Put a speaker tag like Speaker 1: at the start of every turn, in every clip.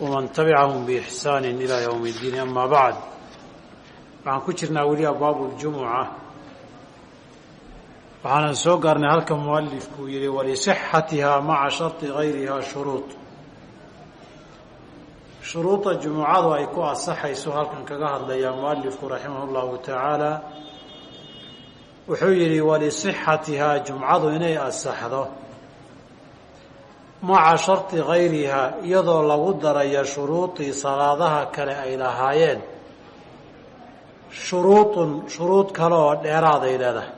Speaker 1: waman tabicahum biixsaani ilaa yowmi iddiin amaa bacd waxaan ku jirnaa weli abaabuljumuca waxaanan soo gaarnay halka mualifku uu yihi walisixatihaa maca shardi gayrihaa shuruud shuruudda jumucadu ay ku asaxayso halkan kaga hadlayaa mualifku raximah allahu tacaala wuxuu yidhi walisixatihaa jumcadu inay asaxdo maca shardi gayrihaa iyadoo lagu darayo shuruudii salaadaha kale ay lahaayeen. Shuruudun shuruud kale oo dheeraaday leedahay.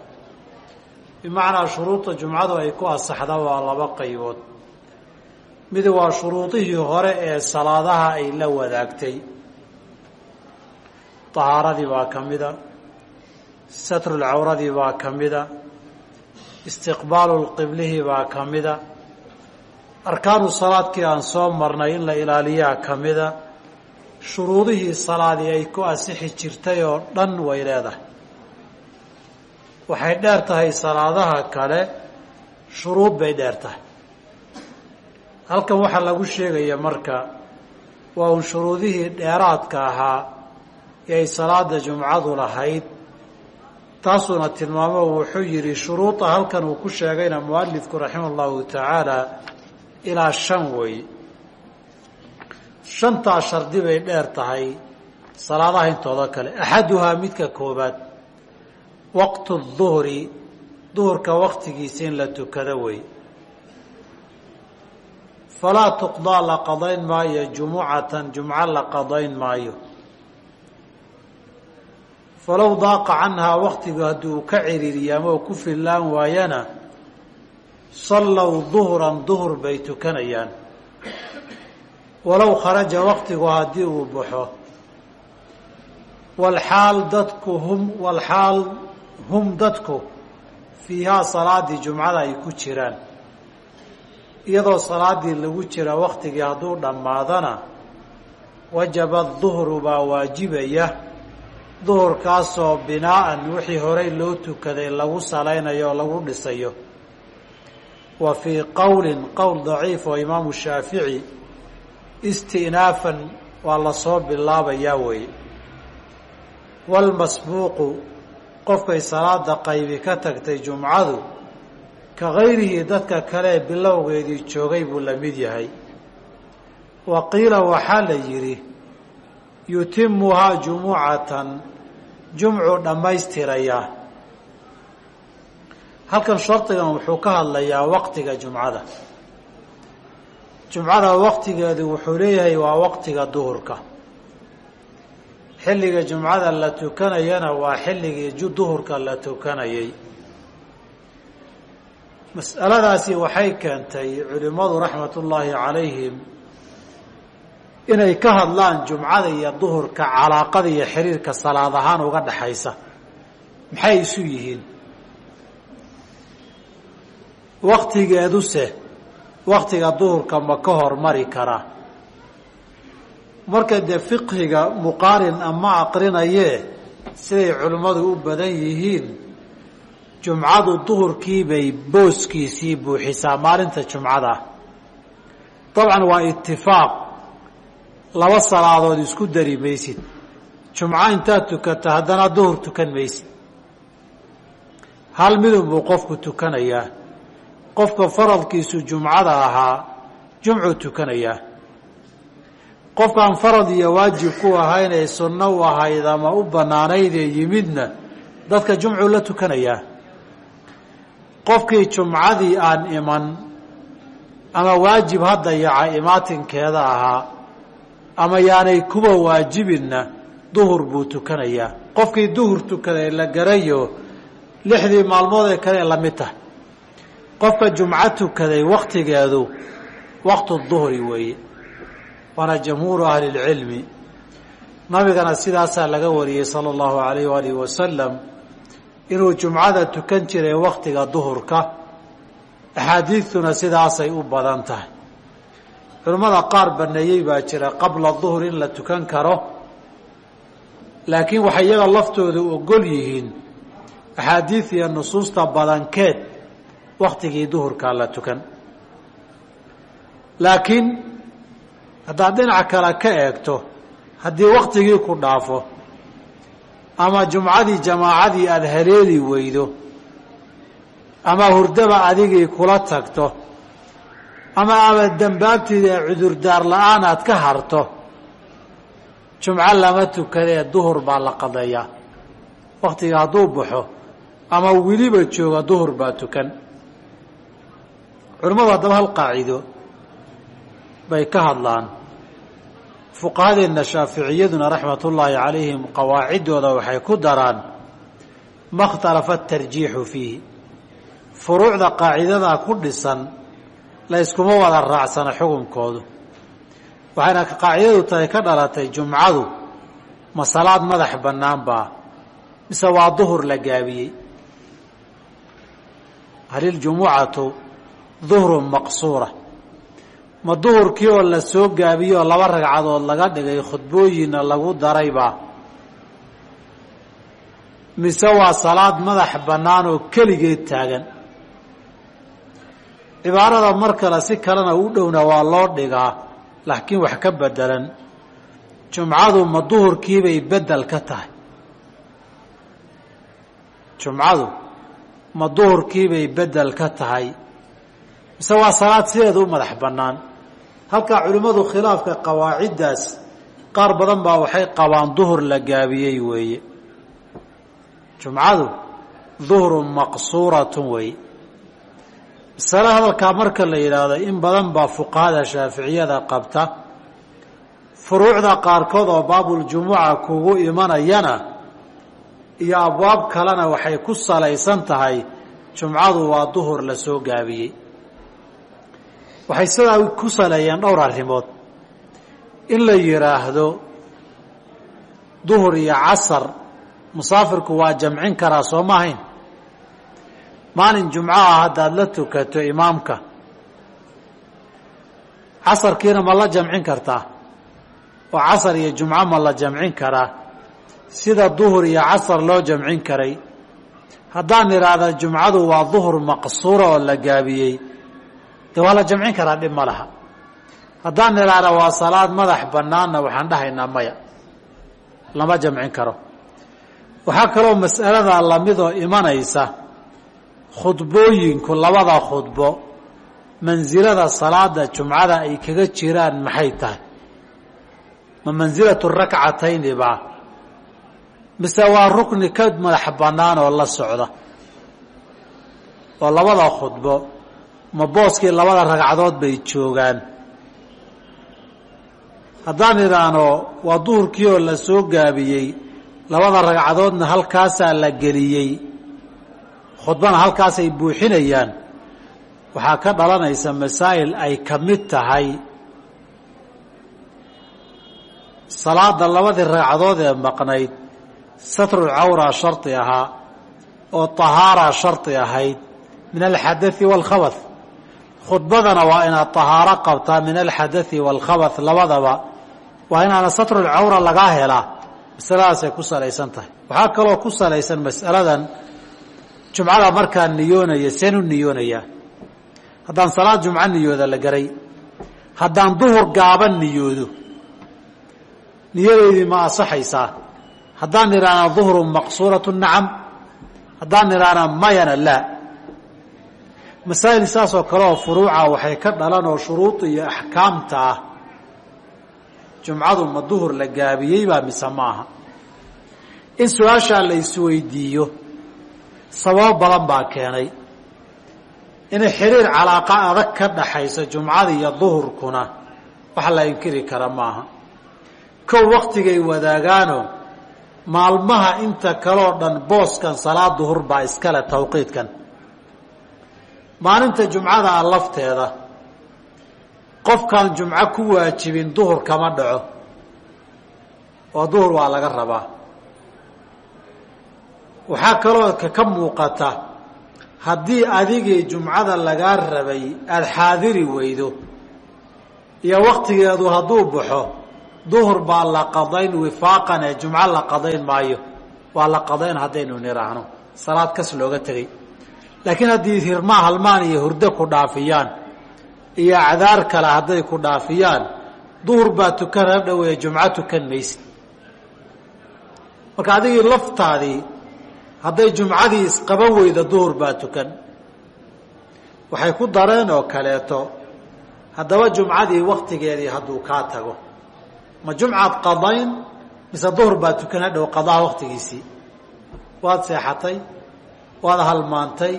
Speaker 1: Bimacnaa shuruudda jumcadu ay ku asaxda waa laba qaybood. Mid waa shuruudihii hore ee salaadaha ay la wadaagtay. Tahaaradii baa ka mida. Satrulcawradii baa ka mida. Istiqbaalulqiblihii baa ka mida arkaanu salaadkii aan soo marnay in la ilaaliyaa ka mida shuruudihii salaadii ay ku asixi jirtay oo dhan way leedahay. Waxay dheer tahay salaadaha kale shuruud bay dheer tahay. Halkan waxaa lagu sheegaya marka waa un shuruudihii dheeraadka ahaa ee ay salaada jumcadu lahayd taasuuna tilmaamo wuxuu yidhi shuruuda halkan uu ku sheegayna mualifku raximah allahu tacaala ilaa shan wey. Shantaa shardi bay dheer tahay salaadaha intooda kale. Axaduhaa midka koobaad waqtu duhri duhurka waqtigiisa in la tukado wey. Falaa tuqdaa la qadayn maayo jumucatan jumco la qadayn maayo. Falow daaqa canhaa waqtigu hadduu ka ciriiriyo ama u ku fillaan waayana sallow duhran duhur bay tukanayaan. Walow kharaja waqtigu haddii uu baxo walxaal dadku hum walxaal hum dadku fiihaa salaadii jumcada ay ku jiraan. Iyadoo salaadii lagu jira waqtigii hadduu dhammaadana wajaba duhru baa waajibaya. Duhurkaasoo binaa'an wixii horey loo tukaday lagu salaynayo oo lagu dhisayo wa fii qowlin qowl daciif oo imaamu shaafici isti'naafan waa la soo bilaabayaa weeye walmasbuuqu qofkay salaada qaybi ka tagtay jumcadu ka gayrihi dadka kale ee bilowgeedii joogay buu la mid yahay. Wa qiila waxaa la yidhi yutimuhaa jumucatan jumcuu dhammaystirayaa halkan shardigan wuxuu ka hadlayaa waqtiga jumcada. Jumcada waqtigeedu wuxuu leeyahay waa waqtiga duhurka. Xilliga jumcada la tukanayana waa xilligii duhurka la tukanayay. Mas'aladaasi waxay keentay culimmadu raxmatullaahi calayhim inay ka hadlaan jumcada iyo duhurka calaaqada iyo xiriirka salaad ahaan uga dhaxaysa. Maxay isu yihiin waktigeeduse waktiga duhurka ma ka hormari karaa marka dee fiqhiga muqaarin ama aqrinayee siday culimmadu u badan yihiin jumcadu duhurkiibay booskiisii buuxisaa maalinta jumcada. Dabcan waa itifaaq laba salaadood isku dari maysid. Jumco intaad tukata haddana duhur tukan maysid. Hal midun buu qofku tukanayaa qofka faradkiisu jumcada ahaa jumcuu tukanayaa qofkaan farad iyo waajib ku ahayn ee sunno u ahayd ama u bannaanaydee yimidna dadka jumcuu la tukanayaa qofkii jumcadii aan iman ama waajib ha dayaca imaatinkeeda ahaa ama yaanay kuwa waajibinna duhur buu tukanayaa qofkii duhur tukaday la garayo lixdii maalmood ee kale la mid tahay qofka jumco tukaday waktigeedu waqtu duhri weeye. Waana jamhuuru ahli lcilmi nabigana sidaasaa laga wariyey sala allahu alayh waalihi wasalam inuu jumcada tukan jiray waktiga duhurka. Axaadiidtuna sidaasay u badan tahay. Culimmada qaar baneeyey baa jira qabla duhur in la tukan karo laakiin waxay iyaga laftooda ogol yihiin axaadiid iyo nusuusta badankeed waktigii duhurkaa la tukan. Laakiin haddaad dhinac kale ka eegto haddii waktigii ku dhaafo ama jumcadii jamaacadii aada haleeli weydo ama hurdaba adigii kula tagto ama ama dembaabtiida ee cudurdaar la'aan aad ka harto jumco lama tukadee duhur baa la qadeeyaa waktiga hadduu baxo ama weliba jooga duhur baa tukan culimmadu haddaba hal qaacido bay ka hadlaan. Fuqahadeenna shaaficiyaduna raxmatullaahi calayhim qawaaciddooda waxay ku daraan ma ikhtalafa atarjiixu fiihi. Furuucda qaacidadaa ku dhisan la yskuma wada raacsana xukunkoodu. Waxayna qaacidadu tahay ka dhalatay jumcadu ma salaad madax bannaan baa mise waa duhur la gaabiyey? Hal iljumucatu duhrun maqsuura. Ma duhurkii oo la soo gaabiyey oo laba ragcadood laga dhigay khudbooyinna lagu daraybaa mise waa salaad madax bannaan oo keligeed taagan. Cibaarada mar kale si kalena u dhowna waa loo dhigaa laakiin wax ka bedelan jumcadu ma duhurkiibay bedel ka tahay. Jumcadu ma duhurkiibay bedel ka tahay mise waa salaad sideeda u madax bannaan. Halkaa culimmadu khilaafka qawaaciddaas qaar badan baa waxay qabaan duhur la gaabiyey weeye. Jumcadu duhrun maqsuuratun weeye. Masale hadalkaa marka la yidhaahdo in badan baa fuqahada shaaficiyada qabta. Furuucda qaarkood oo baabuljumuca kugu imanayana iyo abwaab kalena waxay ku salaysan tahay jumcadu waa duhur la soo gaabiyey waxay sidaa ku saleeyeen dhowr arrimood. In la yidhaahdo duhur iyo casar musaafirku waa jamcin karaa soo ma ahayn? Maalin jumco ah haddaad la tukato imaamka casarkiina ma la jamcin kartaa? Oo casar iyo jumco ma la jamcin karaa? Sida duhur iyo casar loo jamcin karay haddaan idhaahda jumcadu waa duhur maqsuura oo la gaabiyey de waa la jamcin karaa dhib ma laha. Haddaan idhaahda waa salaad madax bannaanna waxaan dhahaynaa maya. Lama jamcin karo. Waxaa kaloo mas'aladaa lamidoo imanaysa khudbooyinku labada khudbo mansilada salaada jumcada ay kaga jiraan maxay tahay? Ma mansilatu rakcatayni baa? Mise waa rukni ka madax bannaan oo la socda? Oo labada khudbo ma booskii labada ragcadood bay joogaan. Haddaan idhaahno waa duhurkii oo la soo gaabiyey labada ragcadoodna halkaasaa la geliyey. Khudbana halkaasay buuxinayaan. Waxaa ka dhalanaysa masaa'il ay ka mid tahay. Salaada labadii ragcadood ee maqnayd satrul cawra shardi ahaa oo tahaara shardi ahayd min alxadai waalkhabath khudbadana waa inaad tahaaro qabtaa min alxadai waalkhabath labadaba. Waa inaana satrulcawra lagaa helaa. Masaladaasay ku salaysan tahay. Waxaa kaloo ku salaysan mas'aladan jumcada markaan niyoonaya seen u niyoonayaa haddaan salaad jumco niyooda la garay haddaan duhur gaaban niyoodo niyadeydii ma asaxaysaa haddaan idhaahna duhru maqsuuratu nacam haddaan idhaahna mayana laa masaa'il saasoo kale oo furuuca waxay ka dhalan oo shuruud iyo axkaamta ah. Jumcadu ma duhur la gaabiyey baa mise maaha in su'aashaa la isweydiiyo sababo badan baa keenay. Inay xiriir calaaqa adag ka dhaxayso jumcada iyo duhurkuna wax la inkiri kara maaha kow waktigay wadaagaano maalmaha inta kaloo dhan booskan salaad duhur baa iskale tawqiidkan maalinta jumcada a lafteeda qofkaan jumco ku waajibin duhur kama dhaco. Oo duhur waa laga rabaa. Waxaa kaloo ka muuqata haddii adigii jumcada lagaa rabay aada xaadiri weydo iyo waktigeedu hadduu baxo duhur baa la qadayn wifaaqan ee jumco la qadayn maayo. Waa la qadayn haddaynu niraahno. Salaad kas looga tegay laakiin haddii hirmaa halmaan iyo hurdo ku dhaafiyaan iyo acdaar kale hadday ku dhaafiyaan duhur baa tukan hadhowe jumco tukan maysid. Marka adigii laftaadii hadday jumcadii isqaban weyda duhur baa tukan. Waxay ku dareen oo kaleeto haddaba jumcadii waktigeedii hadduu kaa tago. Ma jumcaad qadayn mise duhur baa tukan hadhow qadaa waktigiisii waad seexatay waad halmaantay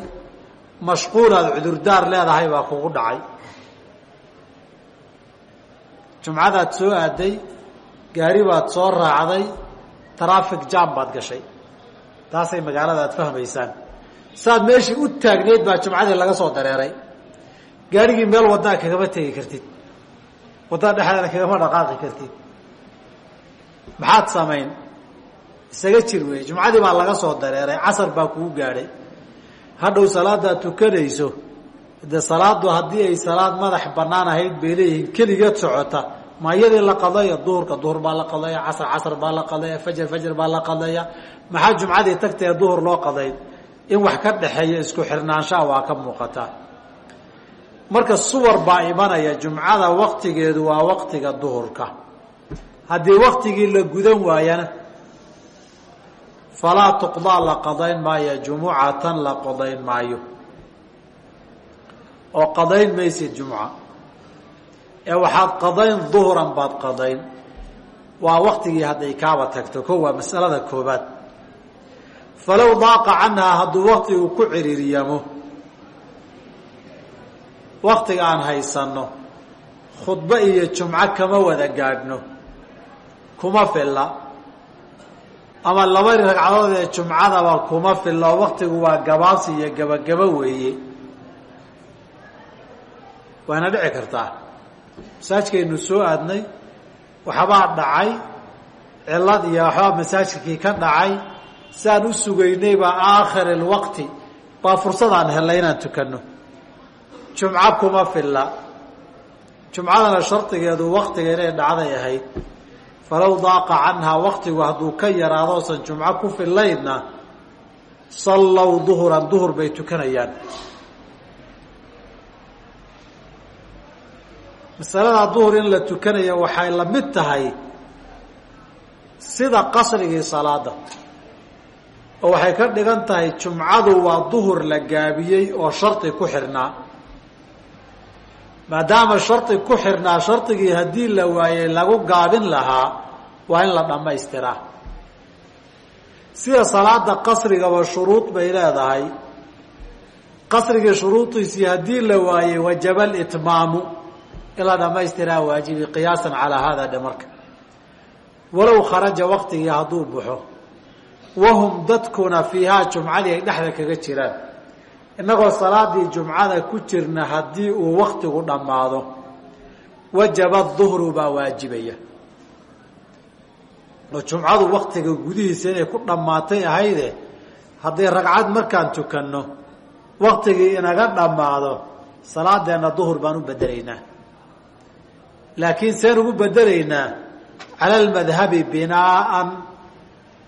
Speaker 1: mashquulaad cudurdaar leedahay baa kugu dhacay. Jumcadaad soo aaday gaari baad soo raacday traffic jam baad gashay. Taasay magaalada aad fahmaysaan. Saad meeshii u taagneyd baa jumcadii laga soo dareeray. Gaarigii meel waddaa kagama tegi kartid. Waddada dhexdeeda kagama dhaqaaqi kartid. Maxaad samayn isaga jir wey jumcadii baa laga soo dareeray casar baa kugu gaadhay. Hadhow salaadaad tukanayso dee salaadu haddii ay salaad madax banaan ahayd bay leeyihiin keligeed socota. Ma la qadeeya duhurka duhur baa la qadeeya casr casr baa la qadeeya fajar fajar baa la qadeeya maxaa jumcadii tagtee duhur loo qaday in wax ka dhexeeya isku xirnaanshaha waa ka muuqataa marka suwar baa imanaya jumcada waktigeedu waa waktiga duhurka. Haddii waktigii la gudan waayana falaa tuqdaa la qadayn maayo jumucatan la qadayn maayo. oo qadayn maysid jumca ee waxaad qadayn duhran baad qadayn. waa waktigii hadday kaaba tagto. ko waa masalada koobaad falow daaqa canhaa hadduu waktigu ku ciriiriyamo. waktiga aan haysanno. khudbo iyo jumco kama wada gaadhno. kuma filla ama laba ragcadood ee jumcadaba kuma filla oo waktigu waa gabaabsi iyo gabagabo weeye waana dhici kartaa. Masaajkaynu soo aadnay waxbaa dhacay cilad iyo waxbaa masaajkii ka dhacay saan u sugaynay baa aakhir alwaqti baa fursadaan helnay inaan tukanno. Jumco kuma filla. Jumcadana shardigeedu waktiga inay dhacday ahayd falow daaqa canhaa waktigu hadduu ka yaraado osan jumco ku fillaynna sallow duhuran duhur bay tukanayaan. Masalada duhur in la tukanayo waxay la mid tahay sida qasrigii salaada oo waxay ka dhigan tahay jumcadu waa duhur la gaabiyey oo shardi ku xirnaa maadaama shardi ku xirnaa shardigii haddii la waayey lagu gaabin lahaa waa in la dhammaystiraa sida salaada qasrigaba shuruud bay leedahay. Qasrigii shuruudiisii haddii la waayey wajaba litmaamu in la dhamaystiraa waajibi qiyaasan calaa hada dhe marka. Walow kharaja waktigii hadduu baxo wahum dadkuna fiihaa jumcadii ay dhexda kaga jiraan innagoo salaadii jumcada ku jirna haddii uu waktigu dhammaado wajaba duhru baa waajibaya. Oo jumcadu waktiga gudihiisa inay ku dhammaatay ahayde haddii ragcad markaan tukanno waktigii inaga dhammaado salaadeenna duhur baan u bedelaynaa. Laakiin seen ugu bedelaynaa cala almadhabi binaaan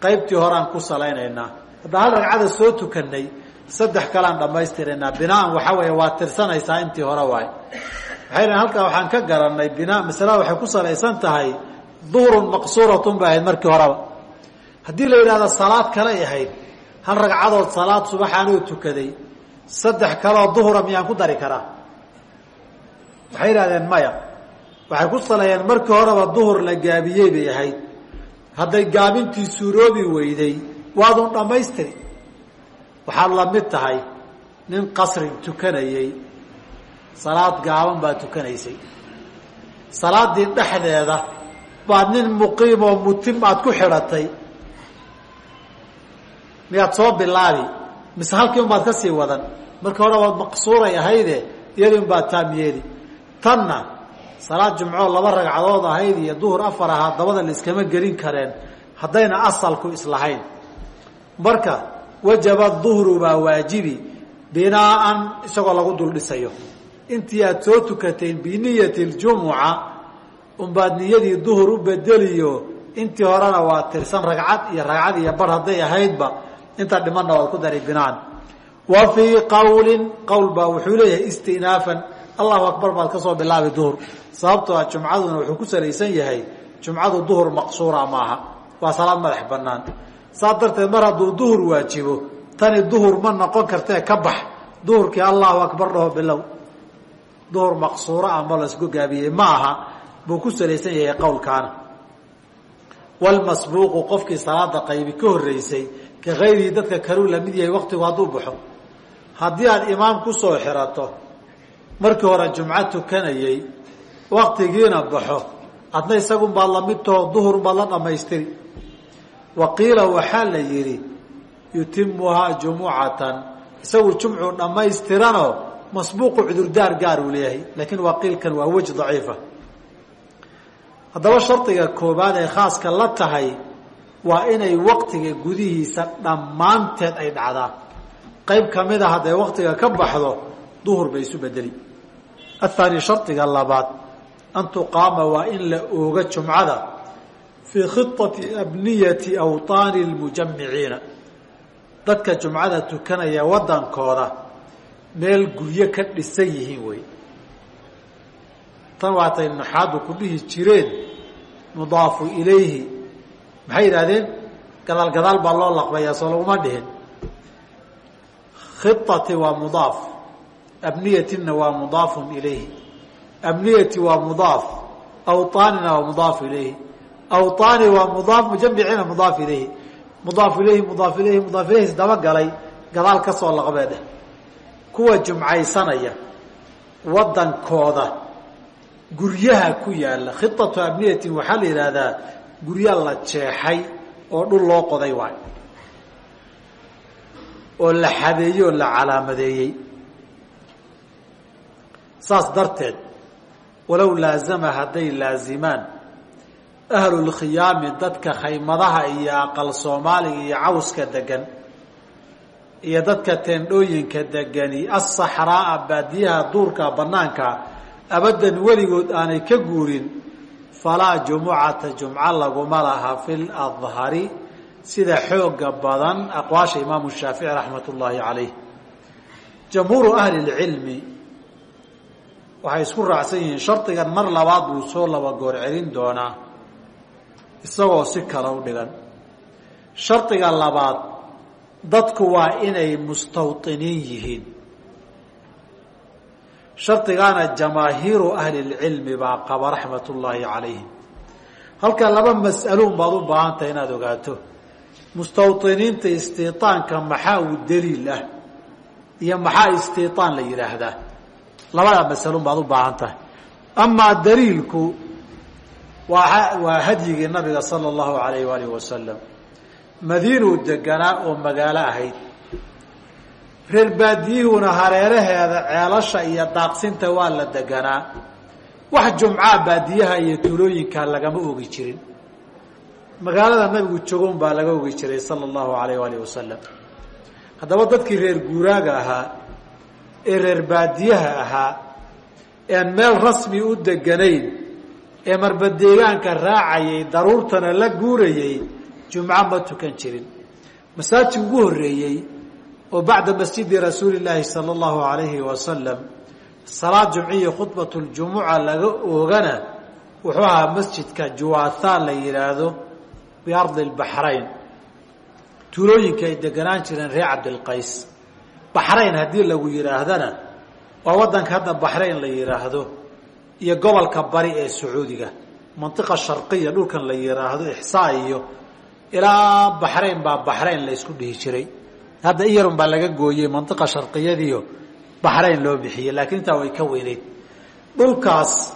Speaker 1: qaybtii horeaan ku salaynaynaa. Haddaan hal ragcada soo tukanay saddex kaleaan dhammaystiraynaa binaan waxa weeye waa tirsanaysaa intii hore waay. Waxay dhahen halkaa waxaan ka garanay binaa masalada waxay ku salaysan tahay duhrun maqsuuratun bay ahayd markii horeba. Haddii la yidhahdo salaad kaley ahayd hal ragcadood salaad subaxaanoo tukaday saddex kaleoo duhura miyaan ku dari karaa? Waxay yidhahdeen maya waxay ku saleeyeen markii horeba duhur la gaabiyey bay ahayd. Hadday gaabintii suuroobi weyday waadun dhammaystiri waxaad la mid tahay nin qasri tukanayey salaad gaaban baa tukanaysay. Salaadii dhexdeeda baad nin muqiim oo mutim aad ku xidhatay miyaad soo bilaabi? Mise halkii unbaad ka sii wadan? Markii hore waad maqsuuray ahayde iyadii unbaad taamyeeli tanna salaad jumcoo laba ragcadood ahayd iyo duhur afar ahaa dabada la iskama gelin kareen haddayna asalku islahayn. Marka wajaba duhru baa waajibi binaaan isagoo lagu dul dhisayo. Intii aad soo tukateen biniyati ljumuca unbaad niyadii duhur u bedeliyo intii horena waa tirsan ragcad iyo ragcad iyo bar hadday ahaydba intaa dhimanna waad ku dari binaan. Wa fii qawlin qowl baa wuxuu leeyahay istinaafan allahu akbar baad ka soo bilaabi duhur. Sababtoo ah jumcaduna wuxuu ku salaysan yahay jumcadu duhur maqsuura maaha. Waa salaad madax banaan saas darteed mar hadduu duhur waajibo tani duhur ma noqon kartee ka bax. Duhurkii allahu akbar dhaho bilow. Duhur maqsuura ah ma lasku gaabiyey ma aha. Buu ku salaysan yahay qowlkaana. Walmasbuuqu qofkii salaada qaybi ka horeysay ka kayrihi dadka kaluu la mid yahay waktigu hadduu baxo. Haddii aad imaam ku soo xirato markii hore jumco tukanayey waktigiina baxo. Adna isagun baad la mid taho duhur baad la dhamaystiri wa qiila waxaa la yidhi yutimuhaa jumucatan. Isagu jumcuu dhammaystiranoo masbuuqu cudurdaar gaar uu leeyahay laakiin waa qiilkan waa weji daciifa. Haddaba shardiga koobaad ee khaaska la tahay waa inay waktiga gudihiisa dhammaanteed ay dhacdaa. Qayb ka mid a hadday waktiga ka baxdo duhur bay isu bedeli. Athaani shardiga labaad an tuqaama waa in la ooga jumcada fii khiطati abniyati awطaani اlmujamiciina dadka jumcada tukanaya wadankooda meel guryo ka dhisan yihiin wey tan waatay naxaadu ku dhihi jireen mudaafu ilayhi maxay yidhahdeen gadaal gadaal baa loo laqbayaa soo laguma dhihin khiطati waa mudaaf abniyatina waa mudaafun ilayhi abniyati waa mudaaf awطaanina waa mudaaf ilayhi awطaani waa mudaaf mujamiciina mudaaf ilayhi mudaaf ilayhi mudaaf ilayhi mudaaf ilayhi daba galay gadaal ka soo laqbeedeh kuwa jumcaysanaya wadankooda guryaha ku yaalla khiطatu abniyatin waxaa la yidhaahdaa gurya la jeexay oo dhul loo qoday waay oo la xadeeyey oo la calaamadeeyey saas darteed walow laazama hadday laazimaan ahlulkhiyaami dadka khaymadaha iyo aqal soomaaliga iyo cawska degan iyo dadka teendhooyinka degani asaxraaa baadiyaha duurka banaanka abadan weligood aanay ka guurin falaa jumucata jumco laguma laha fi ladhari sida xooga badan aqwaasha imaamu shaafici raxmat ullaahi calayh. Jamhuuru ahli lcilmi waxay isku raacsan yihiin shardigan mar labaad buu soo laba goor celin doonaa isagoo si kale u dhigan shardiga labaad dadku waa inay mustawطiniin yihiin shardigaana jamaahiiru ahli اlcilmi baa qaba raxmat ullaahi calayhim halka laba mas'aluun baad u baahan tahay inaad ogaato mustawطiniinta istiiطaanka maxaa uu daliil ah iyo maxaa istiiطaan la yidhaahdaa labada masalun baad u baahan tahay amaa daliilku waa hadyigii nabiga sala allahu alayh waalih wasalam madiinuu deganaa oo magaalo ahayd. Reer baadiyuhuna hareeraheeda ceelasha iyo daaqsinta waa la deganaa wax jumcaa baadiyaha iyo tuulooyinkaa lagama ogi jirin. Magaalada nabigu jogoon baa laga ogi jiray sala allahu alayh waalih wasalam haddaba dadkii reer guuraaga ahaa ee reer baadiyaha ahaa ean meel rasmi u deganayn ee marba deegaanka raacayay daruurtana la guurayay jumco ma tukan jirin. Masaajid ugu horreeyey oo bacda masjidi rasuuli llaahi sala allahu alayhi wasalam salaad jumciya khudbat ljumuca laga oogana wuxuu ahaa masjidka juwaathaa la yidhaahdo biardi lbaxrayn tuulooyinka ay deganaan jireen reer cabdilqays baxrayn haddii lagu yidhaahdana waa waddanka hadda baxrayn la yidhaahdo iyo gobolka bari ee sacuudiga mantiqa sharqiya dhulkan la yidhaahdo ixsaa iyo ilaa baxrayn baa baxrayn la isku dhihi jiray. Hadda iyarun baa laga gooyey mantiqa sharqiyadiio baxrayn loo bixiyey laakiin intaa way ka weyneyd dhulkaas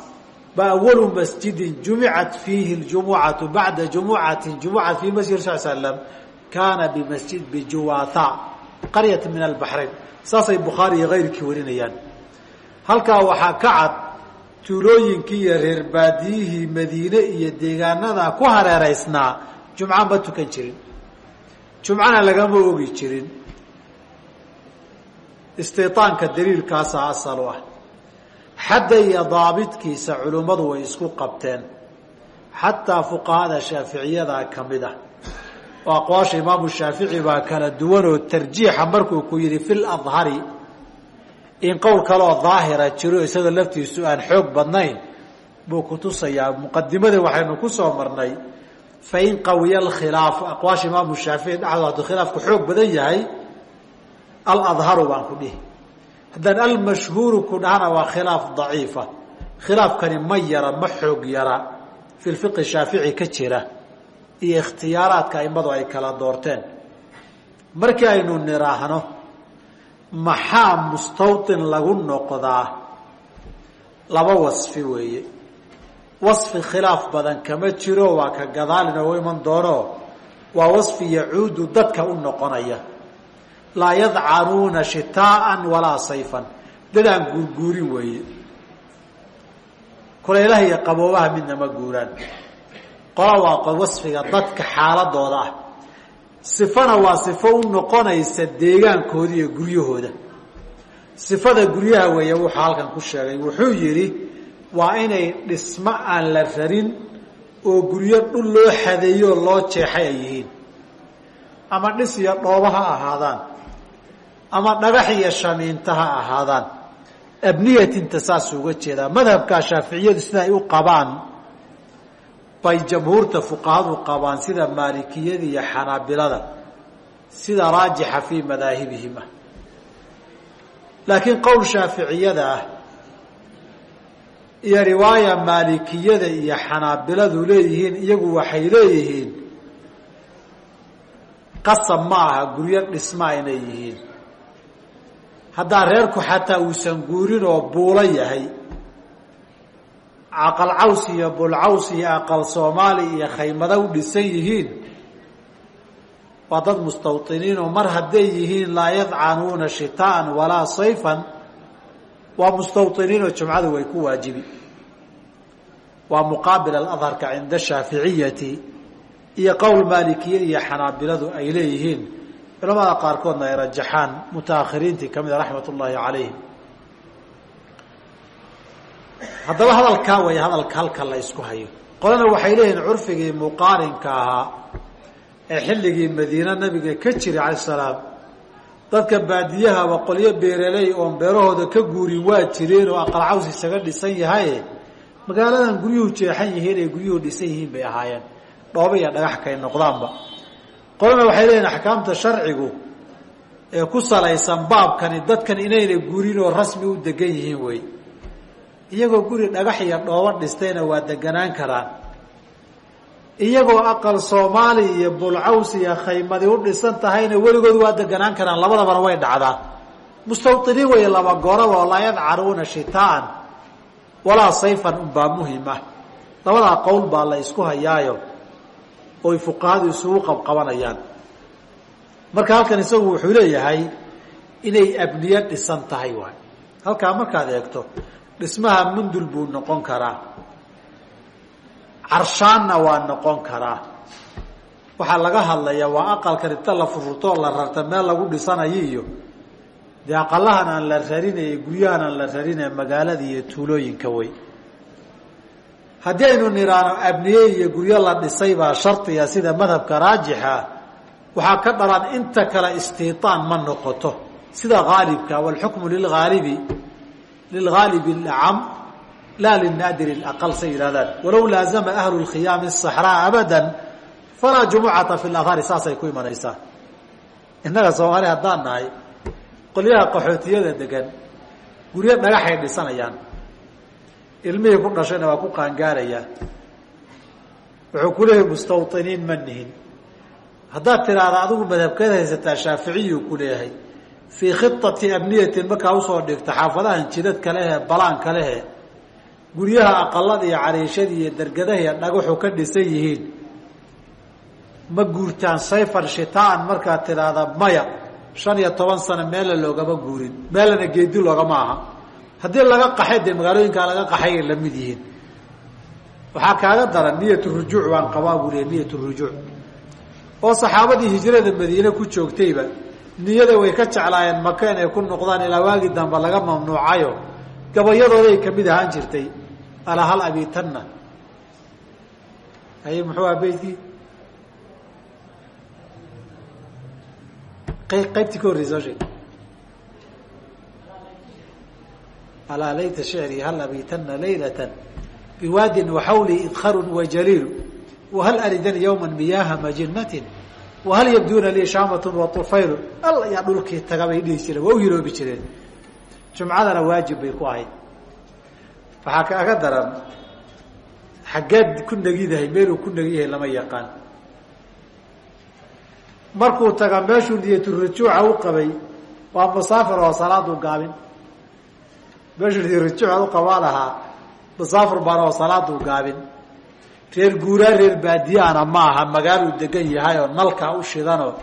Speaker 1: baa awalu masjidin jumicat fiihi ljumucatu bacda jumucatin jumucat fii masjid sal slam kaana bimasjid bijuwaatha qaryata min albaxrayn saasay bukhaari iyo kayrkii warinayaan. Halkaa waxaa ka cad tuulooyinkii iyo reer baadiyihii madiine iyo deegaanada ku hareeraysnaa jumco ma tukan jirin. Jumcana lagama ogi jirin. Istiitaanka daliilkaasa asal u ah. Xadda iyo daabidkiisa culimmadu way isku qabteen. Xataa fuqahada shaaficiyada ka mid ah. Oo aqwaasha imaamu shaafici baa kala duwan oo tarjiixa markuu ku yidhi fi ladhari in qowl kaleoo daahira jiro isagoo laftiisu aan xoog badnayn buu kutusayaa muqadimada waxaynu ku soo marnay fain qawiya alkhilaafu aqwaasha imaamu shaafici dhexdoo khilaafku xoog badan yahay aladharu baan ku dhihi. Haddaan almashhuuru ku dhahana waa khilaaf daciifa. Khilaafkani ma yara ma xoog yara. Fi lfiqi shaafici ka jira. Iyo ikhtiyaaraadka aimadu ay kala doorteen. Markii aynu niraahno maxaa mustawطin lagu noqdaa? Laba wasfi weeye. Wasfi khilaaf badan kama jiro waa ka gadaal inoogu iman doono waa wasfi yacuudu dadka u noqonaya. Laa yadcanuuna shitaaan walaa sayfan. Dadaan guurguurin weeye. Kulaylaha iyo qaboobaha midna ma guuraan. Qola waa wasfiga dadka xaaladooda ah sifana waa sifo u noqonaysa deegaankooda iyo guryahooda. Sifada guryaha weeye wuxuu halkan ku sheegay. Wuxuu yidhi waa inay dhismo aan la rarin oo guryo dhul loo xadeeyo oo loo jeexay ay yihiin. Ama dhis iyo dhoobo ha ahaadaan. Ama dhagax iyo shamiinta ha ahaadaan. Abniyatinta saasuu uga jeedaa. Madhabkaa shaaficiyadu sida ay u qabaan bay jamhuurta fuqahadu qabaan sida maalikiyada iyo xanaabilada sida raajixa fii madaahibihim ah laakiin qowl shaaficiyada ah iyo riwaaya maalikiyada iyo xanaabiladu leeyihiin iyagu waxay leeyihiin qasab ma aha guryo dhismaa inay yihiin. Haddaa reerku xataa uusan guurin oo buulo yahay aqal caws iyo bulcaws iyo aqal soomaali iyo khaymado u dhisan yihiin waa dad mar hadday yihiin laa yadcanuuna shitaan walaa sayfan waa mustawطiniinoo jumcadu way ku waajibi. Waa muqaabil aladharka cinda shaaficiyati iyo qowl maalikiye iyo xanaabiladu ay leeyihiin. Culamada qaarkoodna ay rajaxaan mutaakhiriintii ka mida raxmat ullaahi haddaba hadalkaa way hadalka halka la isku hayo. Qolana waxay leeyihiin curfigii muqaarinka ahaa ee xilligii madiina nabiga ka jiray calayh salaam. Dadka baadiyahaba qolyo beereley oon beerahooda ka guurin waa jireen oo aqal caws isaga dhisan yahaye magaaladan guryuhu jeexan yihiin ay guryuhu dhisan yihiin bay ahaayeen. Dhooba iyo dhagax kay noqdaanba. Qolana waxay leeyihiin axkaamta sharcigu ee ku salaysan baabkani dadkan inayna guurin oo rasmi u degan yihiin wey iyagoo guri dhagax iyo dhoobo dhistayna waa deganaan karaan. Iyagoo aqal soomaali iyo bulcaws iyo khaymadi u dhisan tahayna weligood waa deganaan karaan. Labadabana way dhacdaa. Mustawطiniin way laba goraba oo laa yadcaruuna shitaan. Walaa sayfan unbaa muhiim ah labadaa qowl baa la isku hayaayo oy fuqahadu isugu qabqabanayaan. Marka halkan isagu wuxuu leeyahay inay abniye dhisan tahay waay. Halkaa markaad eegto dhismaha mundul buu noqon karaa. Carshaanna waa noqon karaa. Waxaa laga hadlayaa waa aqalkan inta la furfurtoo la rarta meel lagu dhisanayo iyo dee aqalahan aan la rarinay guryahan aan la rarinay magaalada iyo tuulooyinka wey haddii aynu niraano abniye iyo guryo la dhisay baa shardiga sida madhabka raajixa waxaa ka dhalan inta kale istiiطaan ma noqoto. Sida haalibka wاlxukmu lilaalibi lilgaalibi acam laa linaadir aqal say yidhahdaan walow laazama ahlu lkhiyaami asaxraa abadan falaa jumucata fi lahaari saasay ku imanaysaa innaga soomaali haddaan nahay qolyaha qaxootiyada degan guryo dhagaxay dhisanayaan ilmihii ku dhashayna waa ku qaangaarayaa wuxuu ku leeyahy mustawiniin ma nihin haddaad tiraahda adigu madhabkeed haysataa shaaficiyu ku leeyahay fii khiطati amniyatin markaa u soo dhigta xaafadahan jidadka lehe balaanka lehe guryaha aqalada iyo cariishada iyo dergadaha iyo dhagaxu ka dhisan yihiin. Ma guurtaan sayfan shitaan markaad tiraahda maya. Shan iyo toban sano meella loogama guurin. Meelana geedi loogama aha. Haddii laga qaxay dee magaalooyinkaa laga qaxay ay la mid yihiin. Waxaa kaaga daran niyat rujuuc waan qabaa buu leey niyat rujuuc. Oo saxaabadii hijrada madiine ku joogtayba niyada way ka jeclaayeen maka inay ku noqdaan ilaa waagii dambe laga mamnuucayo. Gabayadooday ka mid ahaan jirtay alaa hal abitanna haye muxuu aha beytkii qaybtii ka horreysa sheeg alaa layta shicrii hal abiitana laylata biwaadin waxawli idkarun wajaliilu wahal aridani yawma miyaaha majinatin wahal yabduuna lii shaamatun waufaylu alla yaa dhulkii taga bay dhihi jireen waa u hiloobi jireen jumcadana waajib bay ku ahayd waxaa kaaga daran xaggeed ku negidahay meeluu ku negi yahay lama yaqaan markuu taga meeshuu niyaturajuuca u qabay waa musaafir oo salaaduu gaabin meeshuu niyaturajuuca u qabaa lahaa musaafir baan oo salaaduu gaabin reer guuraa reer baadiyaana ma aha magaaluu degan yahay oo nalkaa u shidanoo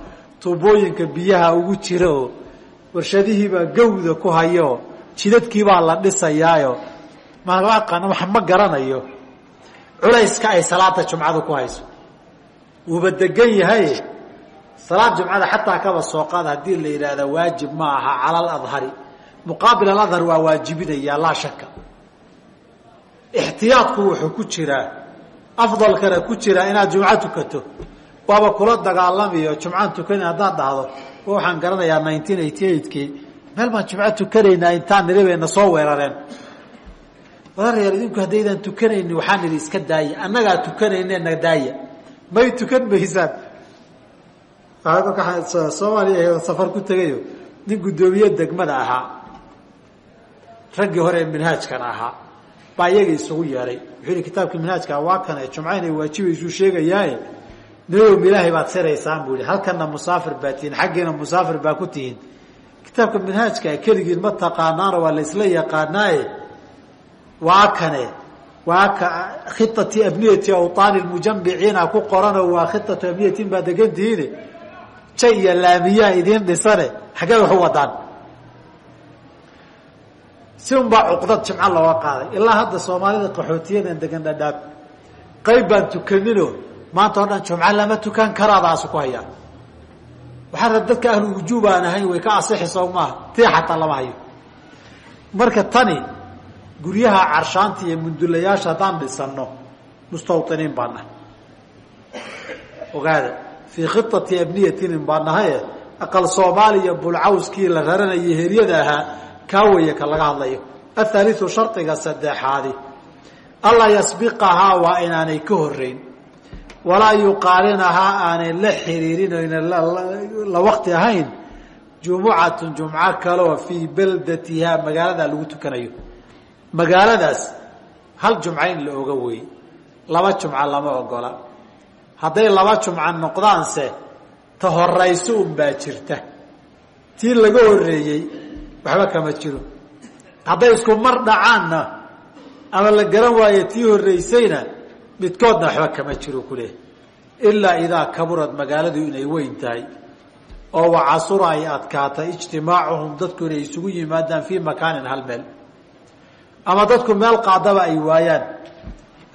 Speaker 1: tuubooyinka biyaha ugu jira oo warshadihiibaa gawda ku hayaoo jidadkiibaa la dhisayaayo. Ma garanayo. Culayska ay salaada jumcada ku hayso. Wuuba degan yahay. Salaad jumcada xataa kaba sooqaada haddii la yidhaahda waajib ma aha cala aladhari muqaabil aladhar waa waajibinaya laa shaka ixtiyaadku wuxuu ku jiraa afdalkana ku jiraa inaad jumco tukato waaba kula dagaalamayo jumcaan tukani haddaad dhahdo. Waxaan garanayaa nineteen eighty eightkii meel baan jumco tukanaynaa intaan niri bayna soo weerareen. Walaalayaal idinku haddaydan tukanayni waxaan idhi iska daaya annagaa tukanayne na daaya may tukan maysaan soomaaliya safar ku tegayo. Nin guddoomiye degmada ahaa. Raggii hore ee minhaajkan ahaa. Baa iyaga isugu yeeray wuxuu yihi kitaabkii minhaajka waa kane jumca inay waajibaysuu sheegayaaye niyoom ilaahay baad siraysaan buu yihi halkana musaafir baa tihiin xaggiina musaafir baa ku tihiin. Kitaabka minhaajka keligiin ma taqaanaano waa laysla yaqaanaaye? Waa kane waa ka khiati abniyati awطaani mujambiciina ku qoranoo waa khiatu abniyatin baa degantihiine jay iyo laamiyaa idiin dhisane xaggee wax u wadaan si un baa cuqdad jimco looga qaaday. Ilaa hadda soomaalida qaxootiyadan degan dhadhaab. Qayb baan tukanino. Maanta o dhan jumco lama tukan karaadaasu ku hayaa waxaa rab dadka ahlu wujuub aan ahayn way ka asixi soo maaha tii xataa lama hayo. Marka tani guryaha carshaanta iyo mundulayaasha haddaan dhisano mustawiniin baan nahay. Ogaada fii khiati abniyatinin baan nahaye aqal soomaaliya bulcawskii la raranayay heryada ahaa kaa weeye ka laga hadlayo. Athaliu shardiga saddexaadi. Allaa yasbiqahaa waa inaanay ka horeyn walaa yuqaalinahaa aanay la xiriirin oyna la wakti ahayn. Jumucatun jumco kaleo fii beldatihaa magaaladaa lagu tukanayo. Magaaladaas hal jumca in la oga weeye laba jumca lama ogola. Hadday laba jumca noqdaanse ta horayso unbaa jirta. Tii laga horeeyey waxba kama jiro. Hadday isku mar dhacaanna ama la garan waayo tii horeysayna midkoodna waxba kama jiro kuleh ilaa idaa kaburad magaaladu inay weyn tahay oo wacasura ay adkaatay ijtimaacuhum dadku inay isugu yimaadaan fii makaanin hal meel. Ama dadku meel qaadaba ay waayaan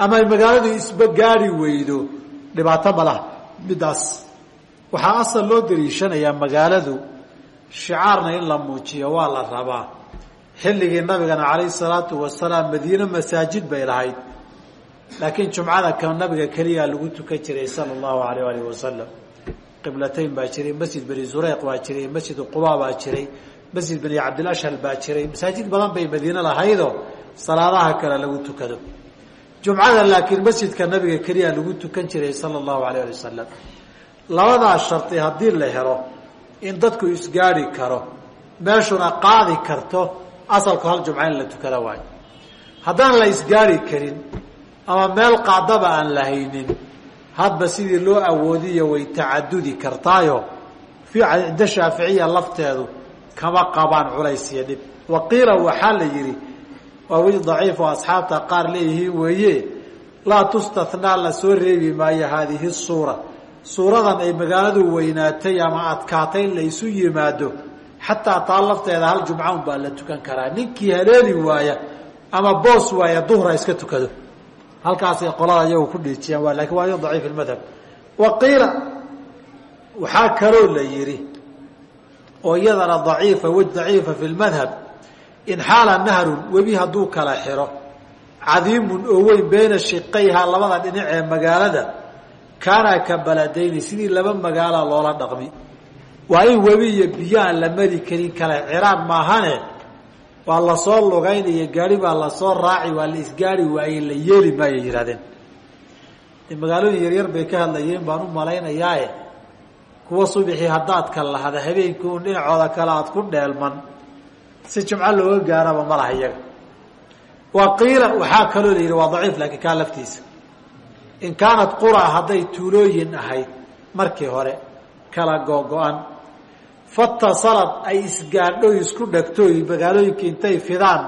Speaker 1: ama magaaladu isba gaari weydo dhibaato ma laha. Middaas waxaa asal loo dariishanayaa magaaladu shicaarna in la muujiyo waa la rabaa. Xilligii nabigana calayhi salaatu wasalaam madiine masaajid bay lahayd. Laakiin jumcada ka nabiga keliyaa lagu tukan jiray sala allahu alayh alih wasalam qiblatayn baa jiray masjid bani zureyq baa jiray masjid quba baa jiray masjid bani cabdilashhal baa jiray. Masaajid badan bay madiine lahaydoo salaadaha kale lagu tukado. Jumcada laakiin masjidka nabiga keliyaa lagu tukan jiray sala allahu alayh ali wasalam labadaas shardi haddii la helo in dadku isgaadi karo meeshuna qaadi karto asalku hal jumca in la tukada waayo. Haddaan la isgaari karin ama meel qaadaba aan la hadba sidii loo awoodiyo way tacadudi kartaayo. Cinda shaaficiya lafteedu kama qabaan culays iyo dhib. Wa qiila waxaa la yidhi waa wi daciif asxaabta qaar leeyihiin weeye laa tustathnaa la soo reebi maayo haadihi suura suuradan ay magaaladu weynaatay ama adkaatay in la isu yimaado xataa taa lafteeda hal jumca un baa la tukan karaa. Ninkii haleeli waaya ama boos waaya duhra iska tukado. Halkaasay qolada iyagu ku dhiijiyaan laakiin waa daciif madhab. Wa qiila waxaa kaloo la yidhi oo iyadana daciifa wej daciifa fi lmadhab in xaala nahrun webi hadduu kala xiro cadiimun oo weyn beyna shiqayhaa labada dhinac ee magaalada kaana ka baladayni sidii laba magaala loola dhaqmi. Waa in webi iyo biyo aan la mari karin kale ciraan maahane? Waa la soo lugaynaya gaari baa la soo raaci waa la isgaari waaye la yeeli maayay yidhahdeen de magaalooyin yaryar bay ka hadlayeen baan u malaynayaae kuwa subixii haddaad ka lahda habeenkii un dhinacooda kale aada ku dheelman. Si jumco looga gaaraba ma laha iyaga. Wa qiila waxaa kaloo la yidhi waa daciif laakiin kaa laftiisa in kaanat qura hadday tuulooyin ahayd markii hore kala googo-an fatasalad ay isgaadho isku dhegtooy magaalooyinka intay fidaan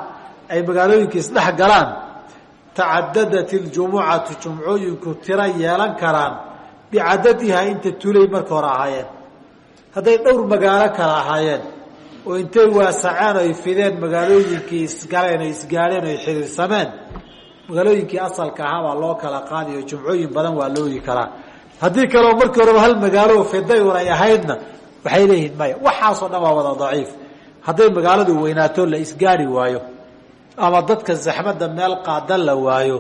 Speaker 1: ay magaalooyinka isdhex galaan. Tacadadat iljumucatu jumcooyinku tiro yeelan karaan bicadadihaa inta tuulay marka hore ahaayeen. Hadday dhowr magaalo kale ahaayeen oo intay waasaceen o ay fideen magaalooyinkii isgaleen o isgaadheen o ay xiriirsameen magaalooyinkii asalka ahaa baa loo kala qaadayo jumcooyin badan waa la ogi karaa. Haddii kaleo markii horeba hal magaalo fiday un ay ahaydna waxay leeyihiin maya waxaasoo dhan waa wada daciif. Hadday magaaladu weynaato la isgaari waayo ama dadka zaxmadda meel qaada la waayo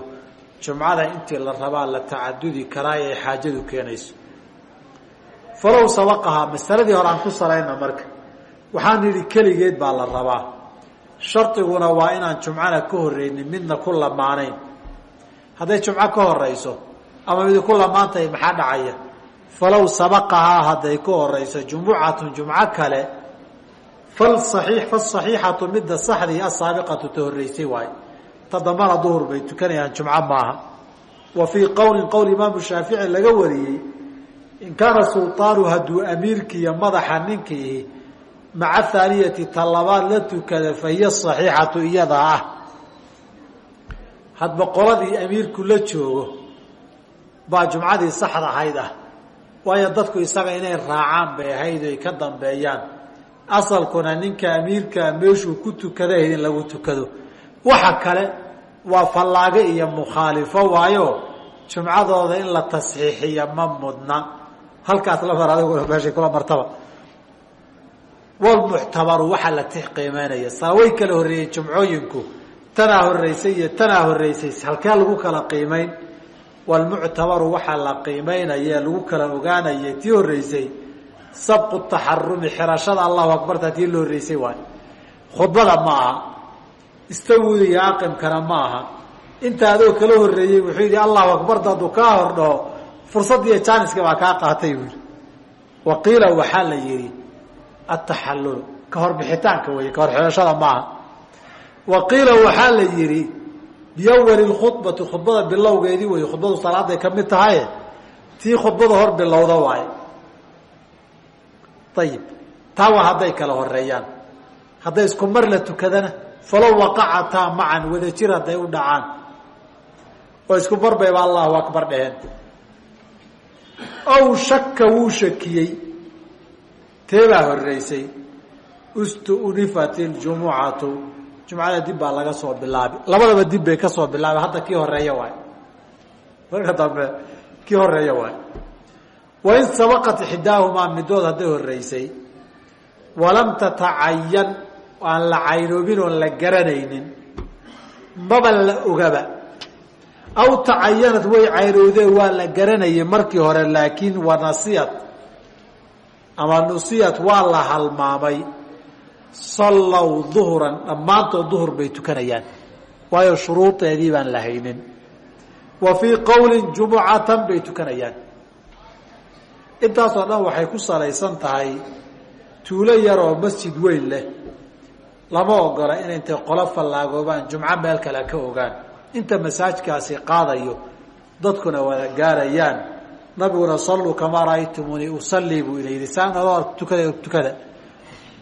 Speaker 1: jumcada intii la rabaa la tacadudi karaa ee xaajadu keenayso. Falow sabaqahaa masaladii hore aan ku salayna marka waxaan idhi keligeed baa la rabaa shardiguna waa inaan jumcana ka horreynin midna ku lamaanayn. Hadday jumco ka horeyso ama midi ku lamaan tahay maxaa dhacaya? Falow sabaqahaa hadday ka horeyso jumucatun jumco kale fal saxiix fasaxiixatu midda saxdii asaabiqatu ta horreysay waayo ta dambana duhur bay tukanayaan jumco maaha. Wa fii qowlin qowl imaamu shaafici laga wariyey in kaana sulطaanu hadduu amiirkiiyo madaxa ninkiihi maca thaaniyati talabaad la tukada fa hiya saxiixatu iyada ah. Hadba qoladii amiirku la joogo baa jumcadii saxda ahayd ah. Waayo dadku isaga inay raacaan bay ahayd oy ka dambeeyaan. Asalkuna ninka amiirkaa meeshuu ku tukadahayd in lagu tukado. Waxa kale waa fallaage iyo mukhaalifo waayo jumcadooda in la tasxiixiya ma mudna. Halkaas la mar kula martaba walmuctabaru waxaa la tix qiimeynaya saaway kala horreeyey jumcooyinku tanaa horreysay iyo tanaa horreysay halkee lagu kala qiimeyn walmuctabaru waxaa la qiimeynaya lagu kala ogaanaya tii horreysay sabqu taxarumi xirashada allahu akbarta tii la horreysay waayo khudbada ma aha istawuda iyo aqimkana ma aha inta kala horreeyey wuxuu yidhi allahu akbarta hadduu kaa hor dhaho fursaddiiyo jaaniska baa kaa qaatay buu yidhi wa qiila waxaa la yidhi ataxallulu ka hor bixitaanka weeye ka hor xirashada maaha wa qiila waxaa la yidhi biawali khudbati khudbada bilowgeedii wey khudbadu salaaday ka mid tahaye tii khudbada hor bilowda waaye ayib taa waa hadday kala horeeyaan hadday isku mar la tukadana falow waqacataa macan wadajir hadday u dhacaan oo isku mar allahu akbar dheheen aw shaka wuu shakiyey teebaa horeysay ustu'nifat iljumucatu jumcada dib baa laga soo bilaabi labadaba dib bay ka soo bilaabay. Hadda kii horreeya waay. Marka dambe kii horreeya waay. Wain sabaqat ixdaahumaa midood hadday horeysay walam tatacayan aan la caynoobin oon la garanaynin maba la ogaba. Aw tacayanad way caynowdeen waa la garanayay markii hore laakiin wanasiyat ama nusiyat waa la halmaamay sallow duhran dhammaantood duhur bay tukanayaan. Waayo shuruudeedii baan la haynin wa fii qowlin jumucatan bay tukanayaan. Intaasoo dhan waxay ku salaysan tahay tuulo yar oo masjid weyn leh. Lama ogola in intay qolo fallaagoobaan jumco meel kale ka ogaan. Inta masaajkaasi qaadayo dadkuna wada gaarayaan nabiguna salluu kamaa ra'aytumuunii usallii buu ina yidhi saan adoo tukada tukada.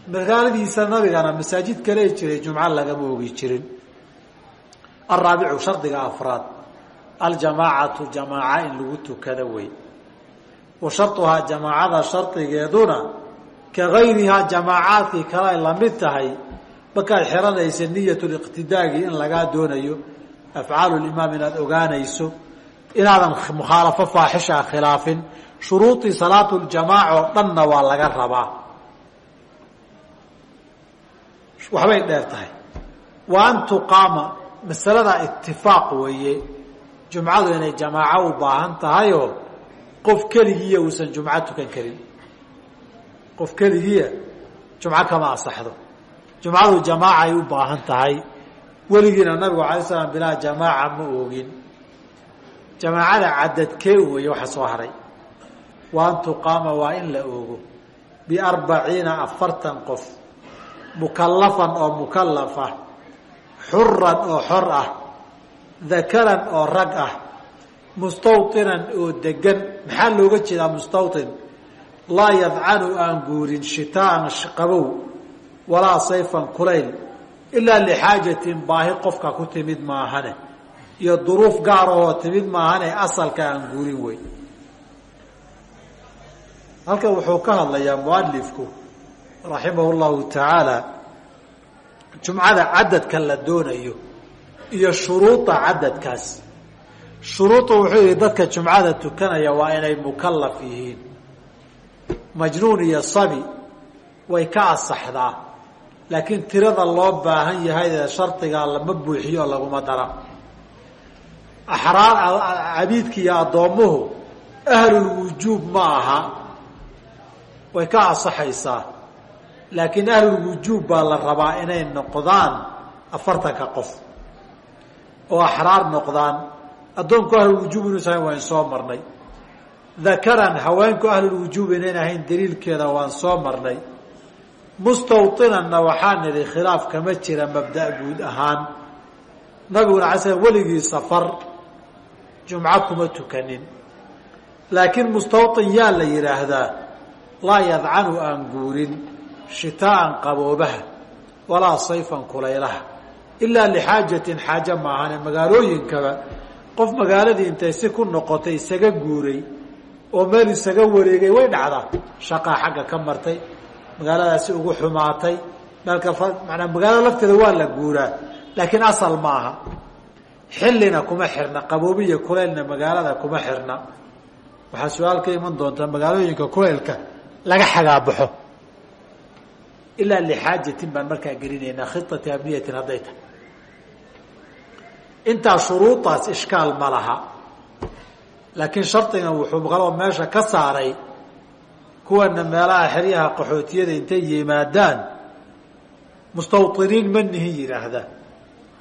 Speaker 1: Magaaladiisa nabigana masaajid kale jiray jumco lagama ogi jirin. Alraabicu shardiga afraad aljamaacatu jamaaca in lagu tukado wey wa sharduhaa jamaacada shardigeeduna ka gayrihaa jamaacaadkii kale la mid tahay markaad xiranaysa niyat liqtidaagii in lagaa doonayo. Afcaalu limaam ogaanayso inaadan mukhaalafo faaxishaa khilaafin shuruudii salaatu ljamaaca oo dhanna waa laga rabaa. Waxbay dheer tahay. Wa an tuqaama masalada itifaaq weeye. Jumcadu inay jamaaco u baahan tahayoo qof keligiiya uusan jumco tukan karin. Qof keligiiya jumco kama asaxdo jumcadu jamaaca ay u baahan tahay. Weligiina nabigu alay slam bilaa jamaaca ma oogin jamaacada cadadkee weeye waxa soo haray. Wa an tuqaama waa in la oogo. Biarbaciina afartan qof. Mukalafan oo mukalaf ah xuran oo xor ah. Dakaran oo rag ah. Mustawطinan oo degan maxaa looga jeedaa mustawطin laa yadcanu aan guurin shitaan qabow walaa sayfan kulayl. Ilaa lixaajatin baahi qofka ku timid maahane iyo duruuf gaarahoo timid maahane asalka aan guurin wey halkan wuxuu ka hadlayaa mualifku raximah llahu tacaala jumcada cadadka la doonayo iyo shuruuda cadadkaas shuruuda wuxuu yihi dadka jumcada tukanaya waa inay mukalaf yihiin. Majnuun iyo sabi way ka asaxdaa. Laakiin tirada loo baahan yahay ee shardigaa lama buuxiyo laguma dara axraar cabiidki iyo addoommuhu ahlulwujuub ma aha. Way ka asaxaysaa laakiin ahlulwujuub baa la rabaa inay noqdaan afartanka qof oo axraar noqdaan. Addoonku ahlulwujuub inuusan ahayn waan soo marnay. Dakaran haweenku ahlulwujuub inayn ahayn daliilkeeda waan soo marnay. Mustawinanna waxaa nidhi khilaaf kama jira mabda guud ahaan. Nabiguna ala sl weligii jumco kuma tukanin. Laakiin mustawin yaa la yidhaahdaa laa yadcanu aan guurin shitaaan qaboobaha walaa sayfan kulaylaha. Ilaa lixaajatin xaaje maahane magaalooyinkaba qof magaaladii intay si ku noqotay isaga guuray oo meel isaga wareegay way dhacdaa. Shaqaa xagga ka martay magaaladaasi ugu xumaatay dhalka manaa magaalada lafteeda waa la guuraa laakiin asal ma aha xillina kuma xirna qaboobiya kulaylna magaalada kuma xirna. Waxaa su'aal ka iman doontaa magaalooyinka kulaylka laga xagaabaxo ilaa lixaajatin baan markaa gelinaynaa khitati amniyatin hadday tahay. Intaa shuruudaas ishkaal ma laha. Laakiin shardigan wuxuu kaloo meesha ka saaray kuwana meelaha xeryaha qaxootiyada intay yimaadaan. Mustawiniin ma nihin yidhaahda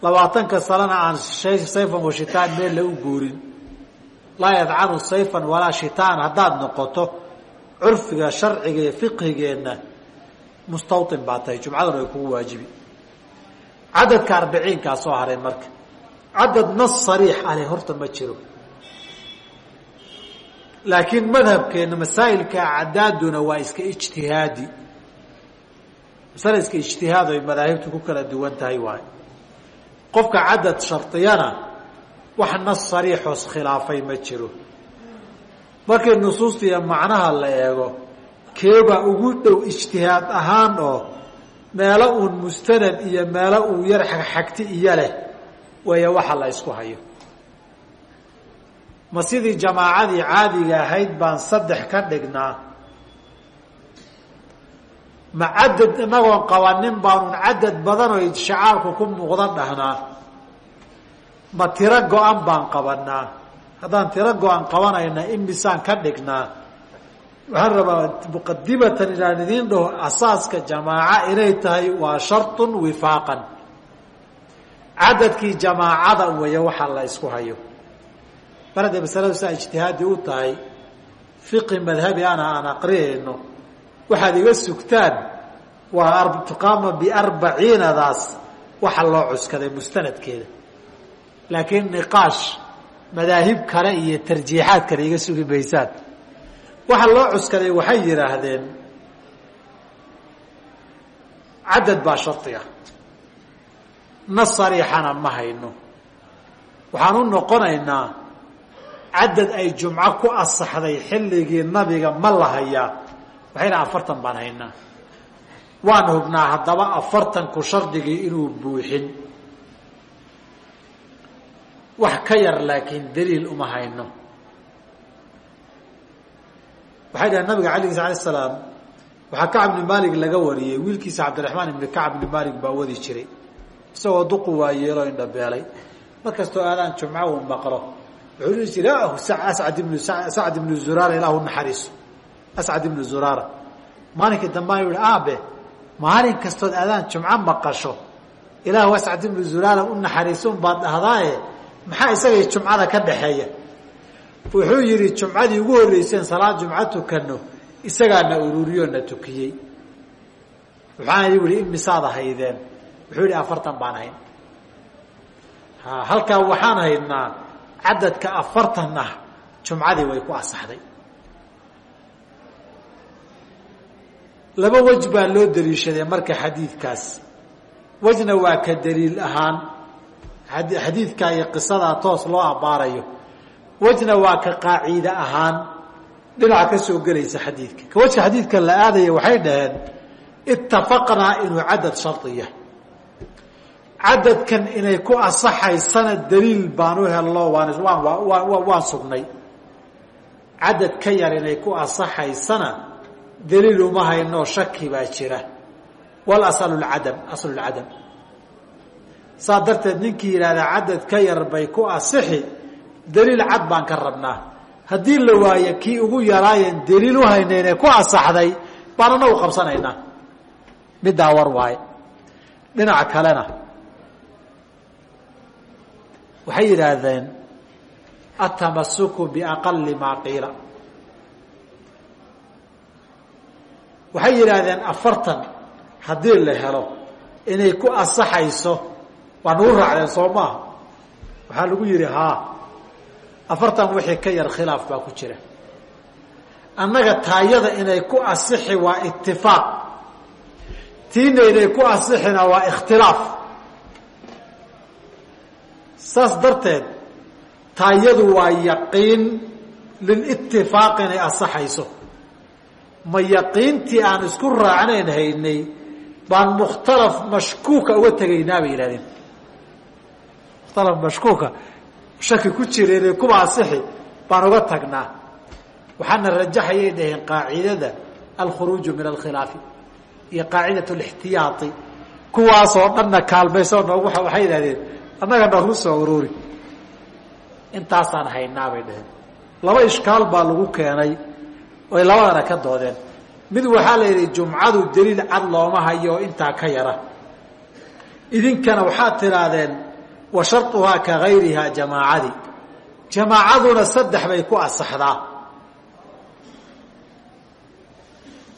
Speaker 1: labaatanka sanana aan sayfan wa shitaan meel la u guurin. Laa yadcanu sayfan walaa shitaan haddaad noqoto curfiga sharciga iyo fiqhigeenna mustawin baa tahay jumcaduna ay kugu waajibi. Cadadka arbiciinkaa haray marka. Cadad nas sariix ale horta ma jiro. Laakiin madhabkeena masaa'ilka cadaaduna waa iska ijtihaadi. Masale iska ijtihaad ay madaahibtu ku kala duwan tahay waay qofka cadad shardiyana wax nas sariixoos khilaafay ma jiro. Markii nusuusta macnaha la eego keebaa ugu dhow ijtihaad ahaan oo meelo uun mustanad iyo meelo uu yar xagxagti iyo leh weeye waxa la isku hayo. Ma sidii jamaacadii caadiga ahayd baan saddex ka dhignaa ma cadad inagoon qabanin baanun cadad badan oo shacaarku ku muuqda dhahnaa. Ma tiro go-an baan qabanaa haddaan tiro go-an qabanayna imisaan ka dhignaa. Waxaan rabaa muqadimatan inaan idiin dhaho asaaska jamaaca inay tahay waa sharطun wifaaqan. Cadadkii jamaacada weeye waxaa la isku hayo. Hadday masaladu saa ijtihaadi u tahay fiqi madhabi ana aan aqriyayno waxaad iga sugtaan waa tuqaama biarbaciinadaas waxa loo cuskaday mustanadkeeda. Laakiin niqaash madaahib kale iyo tarjiixaad kale iga sugi maysaan. Waxa loo cuskaday waxay yidhaahdeen cadad baa shardiga. Nas sariixana ma hayno. Waxaan u noqonaynaa cadad ay jumco ku asaxday xilligii nabiga ma la hayaa waxay dhaha afartan baan haynaa. Waan hubnaa haddaba afartanku shardigii inuu buuxin. Wax ka yar laakiin daliil uma hayno. Waxay dhahen nabiga alaygiis alay salaam waxaa kacab ibni maalik laga wariyey. Wiilkiisa cabdiraxmaan ibni kacab ibni maalik baa wadi jiray. Isagoo duqu waa yeelo indhabeelay mar kastoo aadaan jumco uu maqlo wuxuu dhihi jira ascad ibnu sacd ibnu zuraara ilaahu naxariiso ascad ibnu zuraara maalinkii dambaan yihi aabe maalin kastood adaan jumco maqasho ilaah wascat ibnu zulaala u naxariisun baad dhahdaaye maxaa isagay jumcada ka dhaxeeya wuxuu yidhi jumcadii ugu horreyseen salaad jumco tukano isagaana ururiyoo na tukiyey waxaana yihi imisaad haydeen wuxuu yidhi afartan baan hayn ha halkaa waxaan haydnaa cadadka afartan ah way ku asaxday laba wej baa loo daliishaday marka xadiidkaas. Wejna waa ka daliil ahaan. Xadiidkaa iyo qisadaa toos loo abbaarayo wejna waa ka qaaciide ahaan. Dhinaca ka soo gelaysa xadiidka. Ka xadiidka la aadaya waxay dhaheen itafaqnaa inuu cadad shardiya cadadkan inay ku asaxaysana daliil baan u helno waan waan waan sugnay. Cadad ka yar inay ku asaxaysana daliil uma hayno shaki baa jira. Wal asalu lcadam aslu lcadam saa darteed ninkii yidhahdaa cadad ka yar bay ku asixi daliil cad baan ka rabnaa. Haddii la waayo kii ugu yaraayen daliil u haynaynee ku asaxday baan anagu qabsanaynaa. Middaa war waaye dhinaca kalena waxay yidhaahdeen atamasuku biaqali maa qiila waxay yidhaahdeen afartan haddii la helo inay ku asaxayso waa nagu raacdeen soo maaha lagu yidhi haa afartan wixii ka yar khilaaf baa ku jira. Annaga taayada inay ku asixi waa itifaaq tiina inay ku asixina waa ikhtilaaf. Saas darteed taayadu waa yaqiin lilitifaaq inay asaxayso ma yaqiintii aan isku raacnayn haynay baan mukhtalaf mashkuuka uga tegaynaa bay yihahdeen mukhtalaf mashkuuka shaki ku jira inay kuba asixi baan uga tagnaa. Waxaana rajaxayay dhaheen qaacidada alkhuruuju min alkhilaafi iyo qaacidat lixtiyaai kuwaasoo dhanna kaalmayso noogu waxay yidhahdeen annaga noogu soo ururi intaasaan haynaa bay dhaheen. Laba ishkaal baa lagu keenay oy labadana ka doodeen. Mid waxaa la yidhi jumcadu daliil cad looma hayo oo intaa ka yara. Idinkana waxaad tidhaahdeen wa sharuhaa ka gayrihaa jamaacadii. Jamaacaduna saddex bay ku asaxdaa.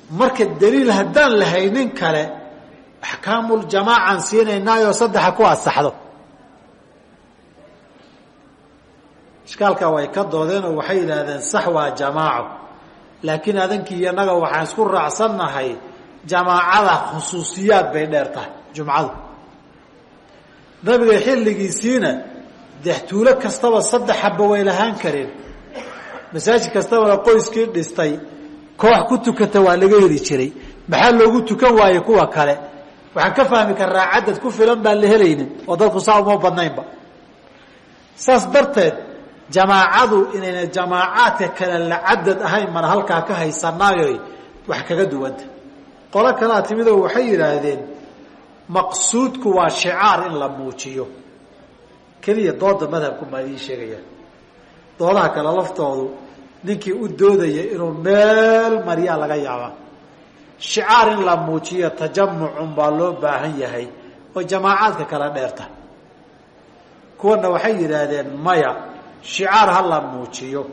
Speaker 1: Marka daliil haddaan la haynin kale axkaamuljamaacaan siinaynaayoo saddexa ku asaxdo. Ishkaalkaa way ka doodeenoo waxay yidhaahdeen sax waa jamaaco laakiin adankii innaga waxaan isku raacsannahay jamaacada khusuusiyaad bay dheer tahay jumcadu. Nabiga xilligiisiina dee tuulo kastaba saddex habba way lahaan kareen. Masaajid kastabana qoyskii dhistay koox ku tukata waa laga heli jiray. Maxaa loogu tukan waaye kuwa kale? Waxaan ka fahmi karaa cadad ku filan baan la helaynin oo dadku saa uma badnaynba. Saas darteed jamaacadu inayna jamaacaadka kale la cadad ahayn mana halkaa ka haysanaayoy wax kaga duwanta. Qolo kalea timidoo waxay yidhaahdeen maqsuudku waa shicaar in la muujiyo. Keliya dooda madhabku maa idiin sheegayaan. Doodaha kale laftoodu ninkii u doodaya inuu meel maryaa laga yaabaa. Shicaar in la muujiyo tajamucun baa loo baahan yahay oo jamaacaadka kala dheerta. Kuwana waxay yidhaahdeen maya shicaar ha la muujiyo.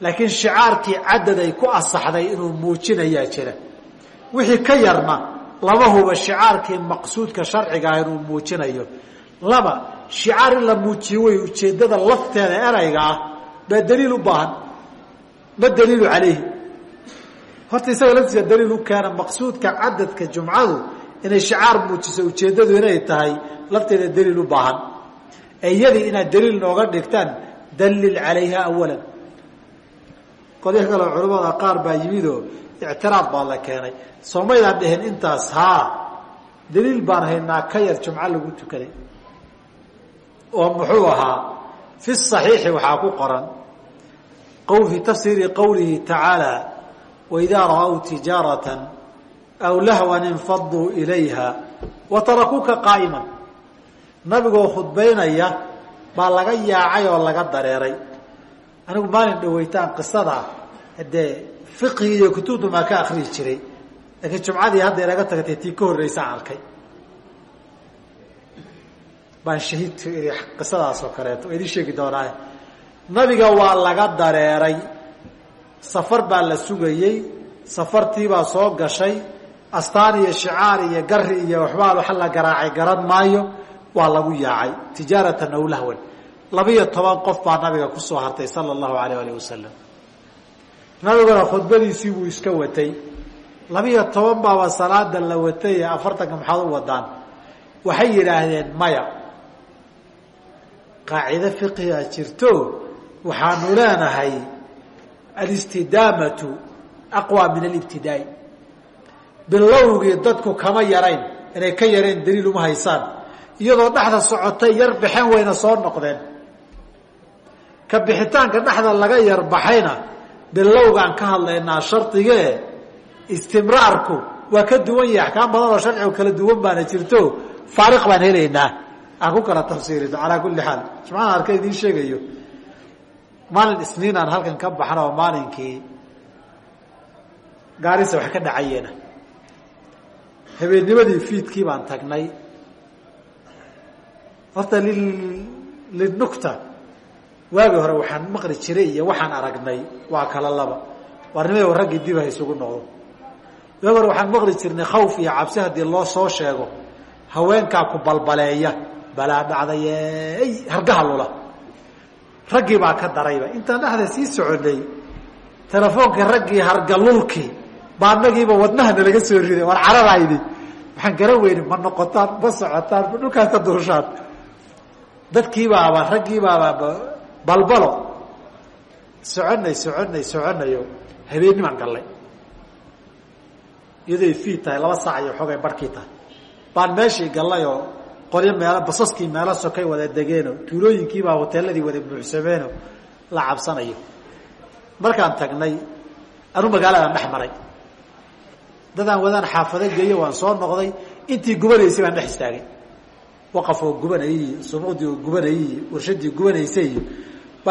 Speaker 1: Laakiin shicaarkii cadad ay ku asaxday inuu muujinayaa jira. Wixii ka yarna laba huba shicaarkii maqsuudka sharciga ah inuu muujinayo. Laba shicaar in la muujiyo way ujeeddada lafteeda erayga ah baa daliil u baahan ma daliilu calayhi horta isaga laftiisa daliil u keena jumcadu inay shicaar muujiso ujeeddadu inay tahay lafteeda daliil u baahan eyadii inaad daliil nooga dhigtaan dalil calayha awalan. Qolyo kaloo culamada qaar baa yimidoo ictiraad baa la keenay. Soomaydaan dheheen intaas haa daliil baan haynaa ka yar jumco lagu tukaday. Oo muxuu ahaa? Fi صaxiixi waxaa ku qoran fi tafsiiri qowlihi tacaalى waidaa ra-w tijaarata aw lahwan infaduu ilayha wa tarakuuka nabigoo khudbaynaya baa laga yaacay oo laga dareeray. Anigu maalin dhaweytaan qisada dee fiqhi iyo kutubtu maa ka akriyi jiray laakiin jumcadii hadda inaga tagatay tii ka horreysaan arkay. Baan shahiidka ii qisadaas kaleeto idin sheegi doonaa nabiga waa laga dareeray. Safar baa la sugayey safartiibaa soo gashay. Astaan iyo shicaar iyo gari iyo waxbaa waxa la garaacay garan maayo waa lagu yaacay tijaaratan aw lahwan. Labiyo toban qof baa nabiga ku soo hartay sala allahu alayh alih wasalam nabiguna khudbadiisii buu iska watay. Labiyo toban baaba salaada la watay ee afartanka maxaad u wadaan. Waxay yidhaahdeen maya qaacido fiqiga jirto. Waxaanu leenahay alistidaamatu aqwa min alibtidaai. Bilowgii dadku kama yarayn inay ka yareen daliil uma haysaan iyadoo dhexda socotay yar baxeen wayna soo noqdeen. Ka bixitaanka dhexda laga yar baxayna bilowgaan ka hadlaynaa shardigee istimraarku waa ka duwan yahay axkaam badan oo sharcigu kala duwan baana jirto faariq baan helaynaa. Aan ku kala tafsiirino calaa kulli xaal. Jumcaan arka idiin sheegayo. Maalin isniin aan halkan ka baxna oo maalinkii gaarisa wax ka dhacayeena habeennimadii fiidkii baan tagnay horta linukta waagii hore waxaan maqli jiray iyo waxaan aragnay waa kala laba. Warnimada raggii dib ha isugu noqdo. Waagi hore waxaan maqli jirnay khawf iyo cabsi haddii loo soo sheego. Haweenkaa ku balbaleeya balaa dhacdayey hargaha lula. Raggii baa ka darayba. Intaan dhexda sii soconay telefoonka raggii hargalulkii baa anagiiba wadnaha nalaga soo riday war cararaydi waxaan garan weyni ma noqotaan ma socotaan ma dhulkaas ka duushaan dadkiibaaba raggiibaaba balbalo. Soconay soconay soconayo habeennimaan gallay. Iyadoy fiid tahay laba saac iyo xoogay barhkii tahay. Baan meeshii gallay oo qolyo meelo basaskii meelo sokay wada degeeno tuulooyinkiibaa hoteeladii wada buuxsameeno la cabsanayo. Markaan tagnay anu magaaladaan dhex maray. Dadaan wadaan xaafado geeyo waan soo noqday intii gubanaysay baan dhex istaagay waqaf oo gubanayay iyo subuqdii oo gubanayay iyo warshadii gubanaysay iyo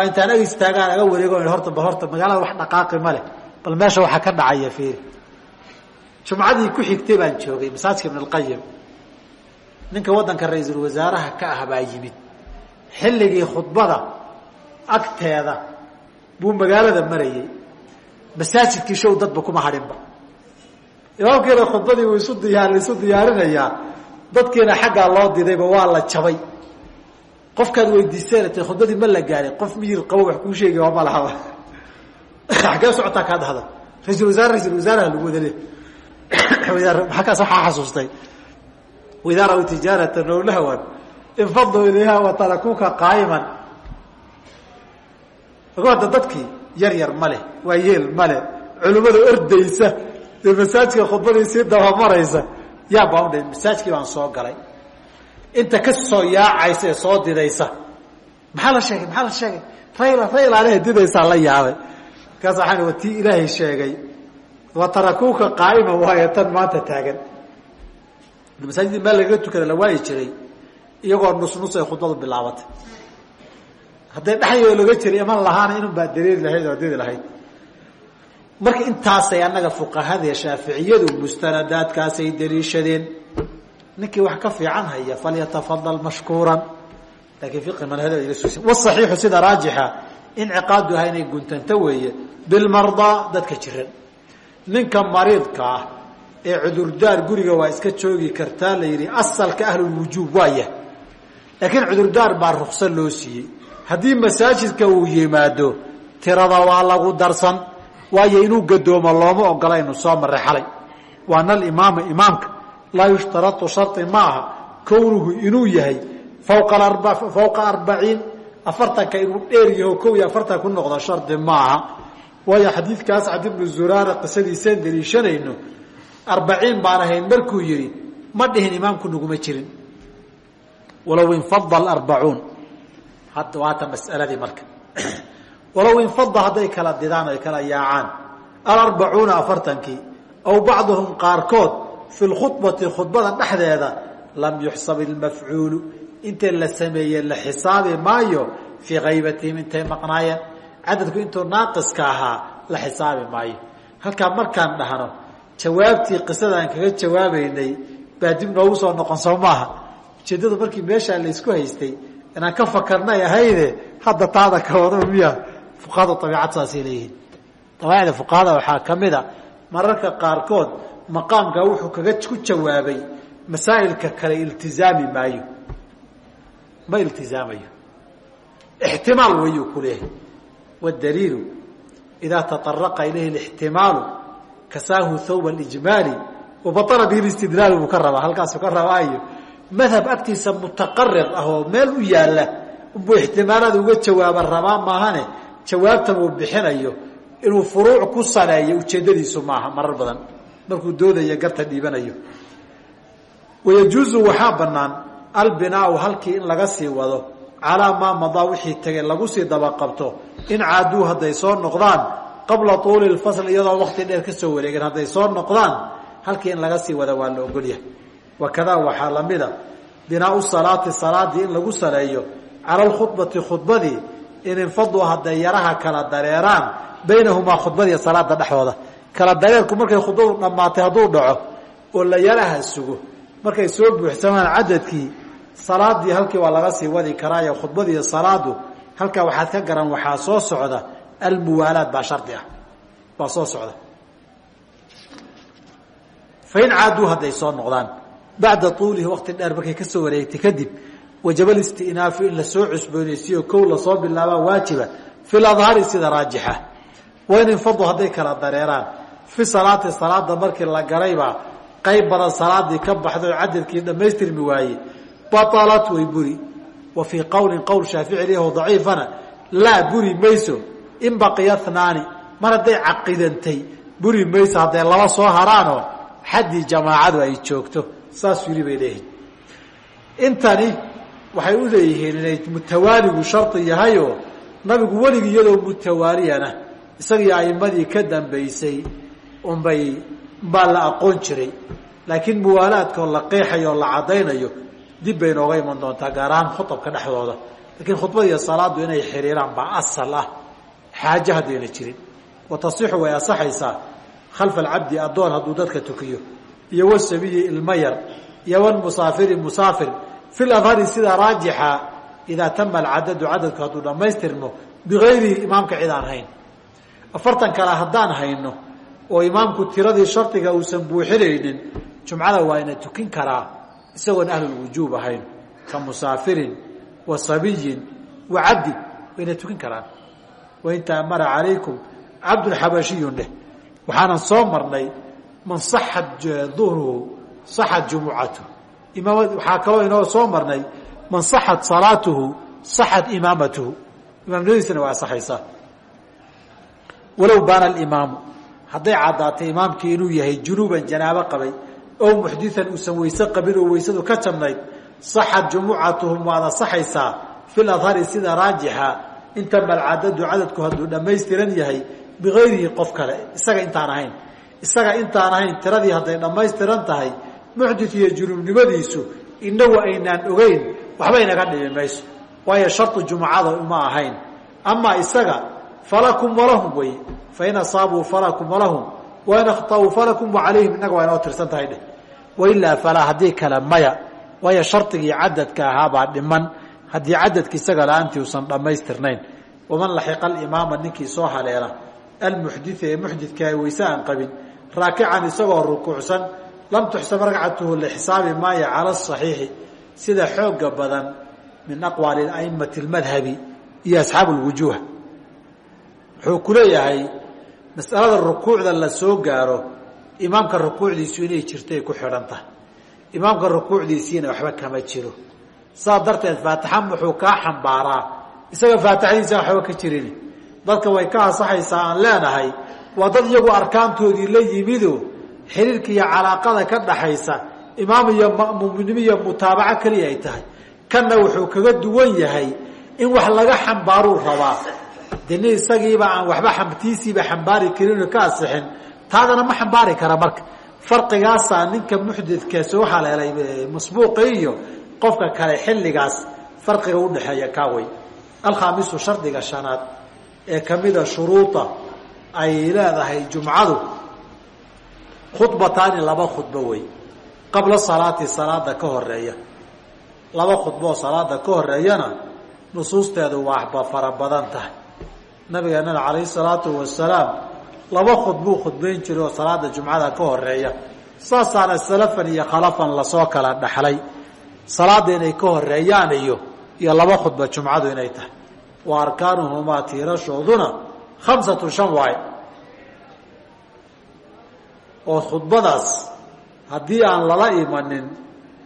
Speaker 1: intaan ag istaagaan aga wareego horta horta magaalada wax dhaqaaqi ma bal meesha waxaa ka dhacaya fiiri. Jumcadii ku xigtay baan joogay masaajka ibn alqayim ninka waddanka ra'iisul wasaaraha ka ah baa yimid. Xilligii khudbada agteeda buu magaalada marayey masaajidkii show dadba kuma hadhinba imaamkiina khudbadii isu diyaa isu diyaarinayaa dadkiina xaggaa loo didayba waa la jabay. Qofkaad weydiiseen ta khudbadii ma la gaarin qof miyir qabo wax kuu sheegi ma lahaba xaggee socotaa kaa dhahda ra'isul wasaare ra'isul wasaaraha lagu wada le maakaas waxaa xasuustay. Waidaa raw tijaaratan ow lahwan infaduu ilayha wa tarakuuka qaa'iman. Ogoada dadkii yar yar ma leh waa yeel ma leh. Culimmada ordaysa ee masaajidka khudbadii sii dabamaraysa yaa baa udha masaajkii baan soo galay. Inta ka soo yaacaysa ee soo didaysa. Maxaa la sheegay? Maxaa la sheegay? Rayla raylaalehe didaysaa la yaabay. Markaas waxaan wa tii ilaahay sheegay. Wa tarakuuka qaa'iman waayo tan maanta taagan. Masaajidii meel lagaga tukada la waayi jiray iyagoo nus nus ay khudbadu bilaabatay. Hadday dhexyoo laga jiray iman lahaana inun baa dareeri lahayd oo didi lahayd marka intaasay annaga fuqahada shaaficiyadu mustanadaadkaasay daliishadeen ninkii wax ka fiican haya falyatafadal mashkuuran. Laakiin fiqi manhada iga suusin wasaxiixu sida raajixa inciqaadu aha inay guntanto weeye bilmardaa dadka jiran. Ninka mariidka ah ee cudurdaar guriga waa iska joogi kartaa la yidhi asalka ahlulwujuub waaya laakiin cudurdaar baa rukso loo siiyey. Haddii masaajidka uu yimaado tirada waa lagu darsan waayo inuu gadoomo looma ogola inu soo maray xalay. Waana alimaama imaamka laa yushtaratu shari ma aha kownuhu inuu yahay fawqa arbaciin afartanka inuu dheer yaho kow iyo afartan ku noqdo shardi ma aha waayo xadiidkaas cabdi bnu zuraara qisadiisaan daliishanayno arbaciin baan ahayn markuu yihi ma dhihin imaamku naguma jirin. Walow infada aarbacuun hadda waata mas'aladii marka walow infada hadday kala didaan ay kala yaacaan alarbacuuna afartankii aw bacduhum qaarkood fi lkhudbati khudbada dhexdeeda lam yuxsab ilmafcuulu inta la sameeye la xisaabi maayo fii kaybatihim intay maqnaayeen cadadku intuu naaqiska ahaa la xisaabi maayo. Halkaa markaan dhahno jawaabtii qisadaan kaga jawaabaynay baa dib noogu soo noqon soo maaha. Ujeeddadu markii meeshaa laysku haystay inaan ka fakarnay ahayde hadda taada ka wado miya fuqahada abiicad saasay leeyihiin. Dabacda fuqahada waxaa ka mid a mararka qaarkood maqaamka wuxuu kaga ku jawaabay masaa'ilka kale iltizaami maayo. Ma iltizaamayo. Ixtimaal wayuu ku leeyahay. Wadaliilu idaa taaraqa ilayhi ixtimaalu kasaahu thawba ijmaali wabatala bihi istidlaalu buu ka rabaa halkaasuu ka rabaayo madhab agtiisa mutaqarir ah oo meel u yaalla unbuu ixtimaalaad uga jawaaba rabaa maahane jawaabtan uu bixinayo inuu furuuc ku saleeyo ujeeddadiisu maaha marar badan. Markuu doodayo garta dhiibanayo. Wayajuuzu waxaa bannaan albinaau halkii in laga sii wado calaa maa madaa wixii tegay lagu sii dabaqabto in caaduu hadday soo noqdaan qabla tuuli lfasl iyadoo wakti dheer ka soo wareegeen hadday soo noqdaan halkii in laga sii wada waa la ogolyahay wakadaa waxaa lamida binaau salaati salaadii in lagu saleeyo cala alkhudbati khudbadii in infaduu hadday yaraha kala dareeraan baynahumaa khudbadiiyo salaada dhexdooda. Kala dareerku markay khudbadu dhammaatay hadduu dhaco oo la yaraha sugo markay soo buuxsamaan cadadkii salaadii halkii waa laga sii wadi karaayo khudbadiiyo salaadu halkaa waxaad ka garan waxaa soo socda almuwaalaad baa shardi ah. Baa soo socda. Fain caaduu hadday soo noqdaan bacda tuulihi wakti dheer markay ka soo wareegtay kadib wajaba listinaafu in la soo cusboonaysiyo kow la soo bilaabaa waajiba fi ladhari sida raajixa. Wain infadu hadday kala dareeraan. Fi salaati salaada markii la galaybaa qayb badan salaadii ka baxda oo cadadkii dhammaystirmi waaye. Baalat way buri. Wa fii qowlin qowl shaafici liho daciifana laa buri mayso. In baqiya hnaani mar hadday caqidantay buri mayso hadday laba soo haraanoo xaddii jamaacadu ay joogto. Saasuu yidhi bay leeyihiin intani waxay u leeyihiin inay mutawaaligu shardi yahayoo nabigu weligii iyadoo mutawaaliyana isagii aimadii ka dambaysay unbay baa la aqoon jiray. Laakiin muwaalaadkaoo la qeexayo oo la caddaynayo dib bay nooga iman doontaa gaar ahaan khuabka dhexdooda. Laakiin khudbadiiyo salaadu inay xiriiraan baa asal ah xaaje haddayna jirin. Wa tasixu way asaxaysaa khalfa alcabdi addoon hadduu dadka tukiyo iyo wasabiyi ilmo yar iyo walmusaafiri musaafir fi ladhari sida raajixa idaa tama alcadadu cadadku hadduu dhammaystirmo bigayrihi imaamka cid aan hayn afartan kale haddaan hayno oo imaamku tiradii shardiga uusan buuxinaynin jumcada waa ina tukin karaa isagoon ahlulwujuub ahayn ka musaafirin wa sabiyin wa cabdin wayna tukin karaan wain taamara calaykum cabdun xabashiyun dheh waxaanan soo marnay man saxat duhruhu saxat jumucatu waxaa kaloo inoo soo marnay man saxat salaatuhu saxat imaamatuhu. Imaamnimadiisana waa asaxaysaa walow baana alimaamu. Hadday caddaatay imaamkii inuu yahay junuuban janaabo qabay ow muxdian uusan weyse qabin oo weysadu ka jabnayd saxat jumucatuhum waad asaxaysaa fi ladhari sida raajixa intama alcadadu cadadku hadduu dhammaystiran yahay bigayrihi qof kale. Isaga intaan ahayn. Isaga intaan ahayn tiradii hadday dhammaystiran tahay muxdit iyo junuubnimadiisu inagu aynaan ogeyn waxba inaga dhibi mayso. Waayo shardu jumucada uma ahayn. Amaa isaga falakum walahum wey. Fain asaabuu falakum walahum wain akhطauu falakum wacalayhim innaga waa inoo tirsan tahay dheh. Wailaa falaa haddii kale maya. Waayo shardigii cadadka ahaabaa dhiman. Haddii cadadki isaga la'aantii usan dhammaystirnayn. Waman laxiqa alimaama ninkii soo haleela almuxditha ee muxdidka ee weyse aan qabin raakican isagoo rukuucsan lam tuxsab ragcatuhu lixisaabi maayo cala asaxiixi sida xooga badan min aqwaali aimati lmadhabi iyo asxaabu lwujuuh wuxuu ku leeyahay masalada rukuucda la soo gaaro imaamka rukuucdiisu inay jirtay ku xidhan tahay imaamka rukuucdiisiina waxba kama jiro. Saa darteed faatixa wuxuu kaa xambaaraa. Isaga faatixadiisa waxba ka jirin. Dadka way ka ansaxaysaa aan leenahay waa dad iyagu arkaantoodii la yimido xiriirka iyo calaaqada ka dhaxaysa imaam iyo ma'muumnimo iyo mutaabaco keliya ay tahay. Kanna wuxuu kaga duwan yahay in wax laga xambaaruu rabaa. De isagiiba aan waxba tiisiiba xambaari karinoo ka asixin taadana ma xambaari kara marka. Farqigaasaa ninka muxdidka soo haleelay masbuuqa iyo qofka kale xilligaas farqiga udhaxeeya kaawey alkhaamisu shardiga shanaad ee kamida shuruuda ay leedahay jumcadu khudbataani laba khudbo wey. Qabla salaati salaada ka horreeya laba khudbo oo salaada ka horeeyana nusuusteedu waaba fara badan tahay. Nabigeenana calayhi salaatu wasalaam laba khudbuu khudbayn jiray oo salaada jumcada ka horreeya saasaana salafan iyo khalafan la soo kala dhaxlay. Salaada inay ka horeeyaan iyo iyo laba khudba jumcadu inay tahay. Wa arkaanuhumaa tiirashooduna khamsatu shan waaye oo khudbadaas haddii aan lala imanin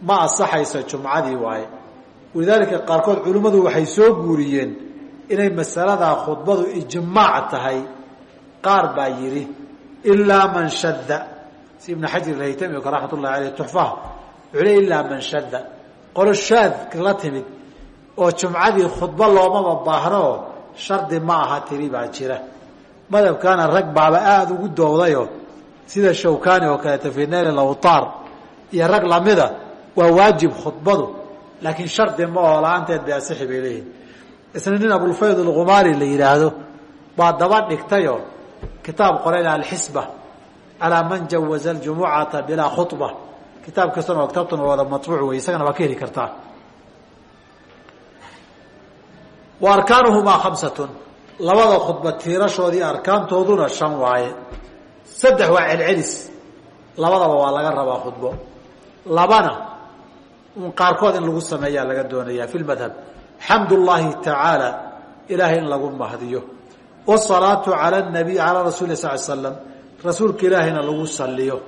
Speaker 1: ma asaxayso jumcadii waaye. Walidaalika qaarkood culimmadu waxay soo guuriyeen inay masaladaa khudbadu ijmaac tahay. Qaar baa yidhi ilaa man shadda. Si ibn xajar alhaytami o ka raxmat ullahi aleyh tuxfaha wuxuu le ilaa man shadda. Qolo shaad la timid oo jumcadii khudbo loomaba baahno oo shardi ma aha tiri baa jira. Madhabkaana rag baaba aada ugu doodayoo sida shawkani oo kaleeto fi nail lawtaar iyo rag lamida waa waajib khudbadu laakiin shardi ma oo la'aanteed bay asixi bay leeyihiin isna nin abulfayd alkhumaari la yidhaahdo baa daba dhigtayoo kitaab qorayn alxisba calaa man jawaza aljumucata bilaa khuba kitaab kastana kitaabtuna wada mabuuc wey isagana waa ka heli kartaa. Wa arkaanuhumaa khamsatun. Labada khudba tiirashoodii arkaantooduna shan waaye saddex waa celcelis. Labadaba waa laga rabaa khudbo. Labana un qaarkood in lagu sameeyaa laga doonayaa fi lmadhab xamd ullaahi tacaala ilaahay in lagu mahdiyo. Wsalaatu cala nabiy calaa rasuuli sal slam rasuulka ilaahayna lagu saliyo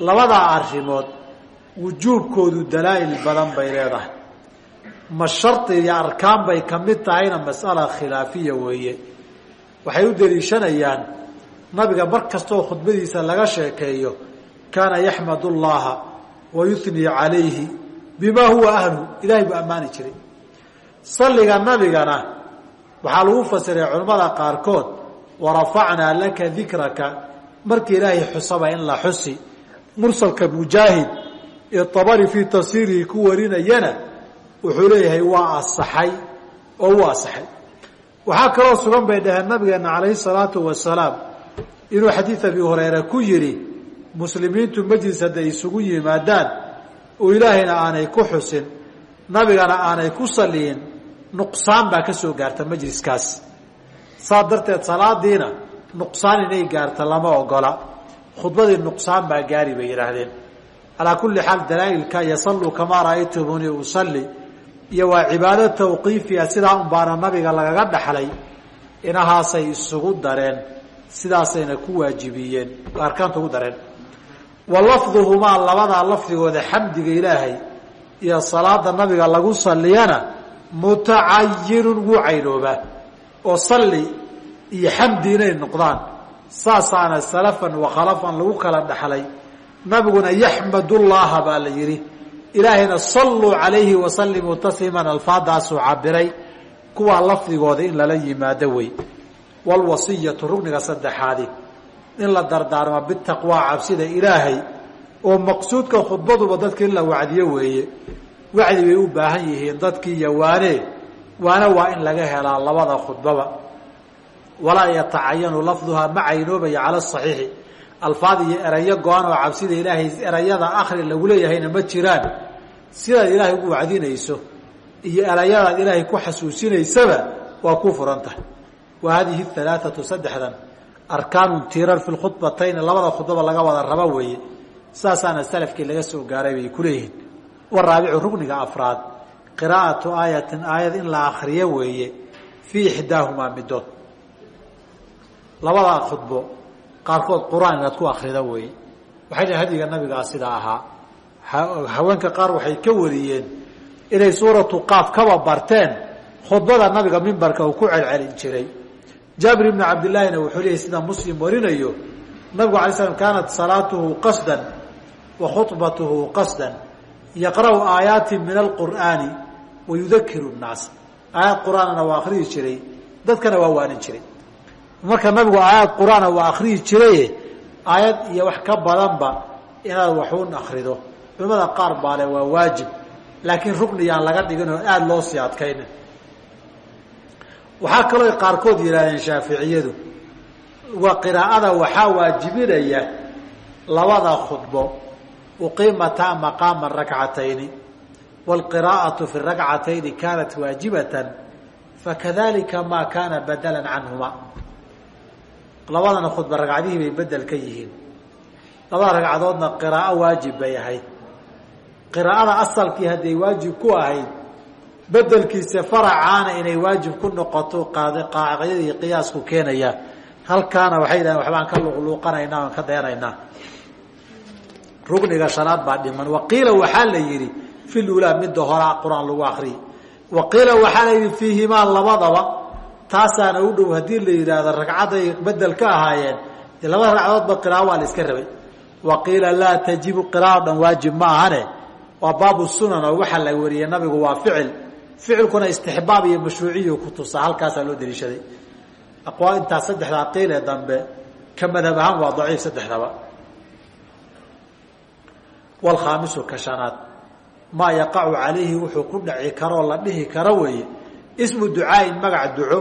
Speaker 1: labadaa arrimood wujuubkoodu dalaa'il badan bay leedahay. Ma shardi iyo arkaan bay ka mid tahayna mas'ala khilaafiya weeye. Waxay u deliishanayaan nabiga mar kastooo khudbadiisa laga sheekeeyo kaana yaxmad llaha wa calayhi bima huwa ahlu. Ilahay buu ammaani jiray. Salliga nabigana waxaa lagu fasiray culimmada qaarkood warafacnaa laka dikraka. Markii ilaahay xusaba in la xusi mursalka mujaahid ee abari fii tafsiirihi ku warinayana wuxuu leeyahay waa asaxay oo u asaxay waxaa kaloo sugan bay dhaheen nabigeena calayhi salaatu wasalaam inuu xadiid abi hureyre ku yidhi muslimiintu majlis hadday isugu yimaadaan oo ilaahayna aanay ku xusin nabigana aanay ku saliyin nuqsaan baa ka soo gaarta majliskaas. Saa darteed salaadiina nuqsaan inay gaarta lama ogola. Khudbadii nuqsaan baa gaari bay yidhaahdeen. Calaa kulli xaal dalaa'ilka yasalluu kamaa ra'aytumuni usalli. Iyo waa cibaado tawqiifiya sidaa un baana nabiga lagaga dhaxlay inahaasay isugu dareen sidaasayna ku waajibiyeen. Arkaanta ugu dareen. Wa lafduhumaa labadaa lafdigooda xamdiga ilaahay iyo salaada nabiga lagu saliyana mutacayinun wuu caynoobaa. Oo salli iyo xamdi inay noqdaan. Saasaana salafan wa khalafan lagu kala dhaxlay. Nabiguna yaxmadullaaha baa la yidhi. Ilaahayna salluu calayhi wasallimuu tasliiman alfaadaasuu cabiray kuwaa lafdigooda in lala yimaado wey walwasiyatu rugniga saddexaadi in la dardaarmo bitaqwaa cabsida ilaahay oo maqsuudka khudbaduba dadka in la wacdiyo weeye wacdi bay u baahan yihiin dadkii iyo waane waana waa in laga helaa labada khudbaba walaa yatacayanu lafduhaa ma caynoobaya cala saxiixi alfaad iyo erayo go-an oo cabsida ilaahay erayada akri lagu leeyahayna ma jiraan sidaad ilaahay ugu wacdinayso iyo erayadaad ilaahay ku xasuusinaysaba waa ku furan tahay wa hadihi alaaatu saddexdan arkaanun tiirar fi lkhudbatayni labada khudbaba laga wada raba weeye saasaana salafkii laga soo gaaray bay kuleeyihiin waraabicu rugniga afraad qiraa'atu aayatin aayad in la akriyo weeye fii ixdaahumaa midood labadaa khudbo qaarkood qur'aan inaad ku waxay hadiga nabigaa sidaa ahaa haweenka qaar waxay ka wariyeen inay suuratu qaaf kaba barteen khudbada nabiga mimbarka uu ku celcelin jiray jaabir ibnu cabdillaahina wuxuu leeyay sida muslim warinayo nabigu alay slam kaanat salaatuhu qasdan wa khubatuhu qasdan yaqra'u aayaati min alqur'aani wa yudakiru nnaas aayad qur'aanana waa akriyi jiray dadkana waa waanin jiray. Marka nabigu aayad qur'aana waa akriyi jiraye aayad iyo wax ka badanba inaad waxuun akrido culimada qaar baale waa waajib laakiin rukniyaan laga dhigin oo aada loo sii adkaynin waxaa kaloo qaarkood yidhahdeen shaaficiyadu waa qiraa'ada waxaa waajibinaya labada khudbo uqiimataa maqaama rakcatayni wاlqiraa'aةu fi rakcatayni kaanat waajibatan fakadalika ma kaana badala canhuma. Labadana khudba ragcadihii bay bedel ka yihiin. Labada ragcadoodna qiraa'o waajib bay ahayd. Qiraa'ada asalkii hadday waajib ku ahayd bedelkiisa faracaana inay waajib ku noqoto qaacidadii qiyaasku keenaya. Halkaana waxay yidhahdeen waxbaan ka luqluuqanaynaa aan ka deenaynaa rugniga shanaad baa dhiman. Waqiila waxaa la yidhi fi lulaa midda horaa qur'aan lagu akriyi waqiila waxaa la yidhi fiihimaa labadaba. Taasaana u dhow haddii la yidhaahdo ragcadday bedel ka ahaayeen labada ragcadoodba qiraao waa la iska rabay. Waqiila laa tajibu qiraao dhan waajib ma ahane. Waa baabu sunan oo waxaa la wariyey nabigu waa ficil ficilkuna istixbaab iyo mashruuciyu ku tusaa halkaasaa loo daliishaday aqwaa intaa saddexdaa qiilee dambe ka madhab ahaan waa daciif saddexdaba. Wlkhaamisu ka shanaad maa yaqacu calayhi wuxuu ku dhaci karoo la dhihi karo weeye ismu ducaain magac duco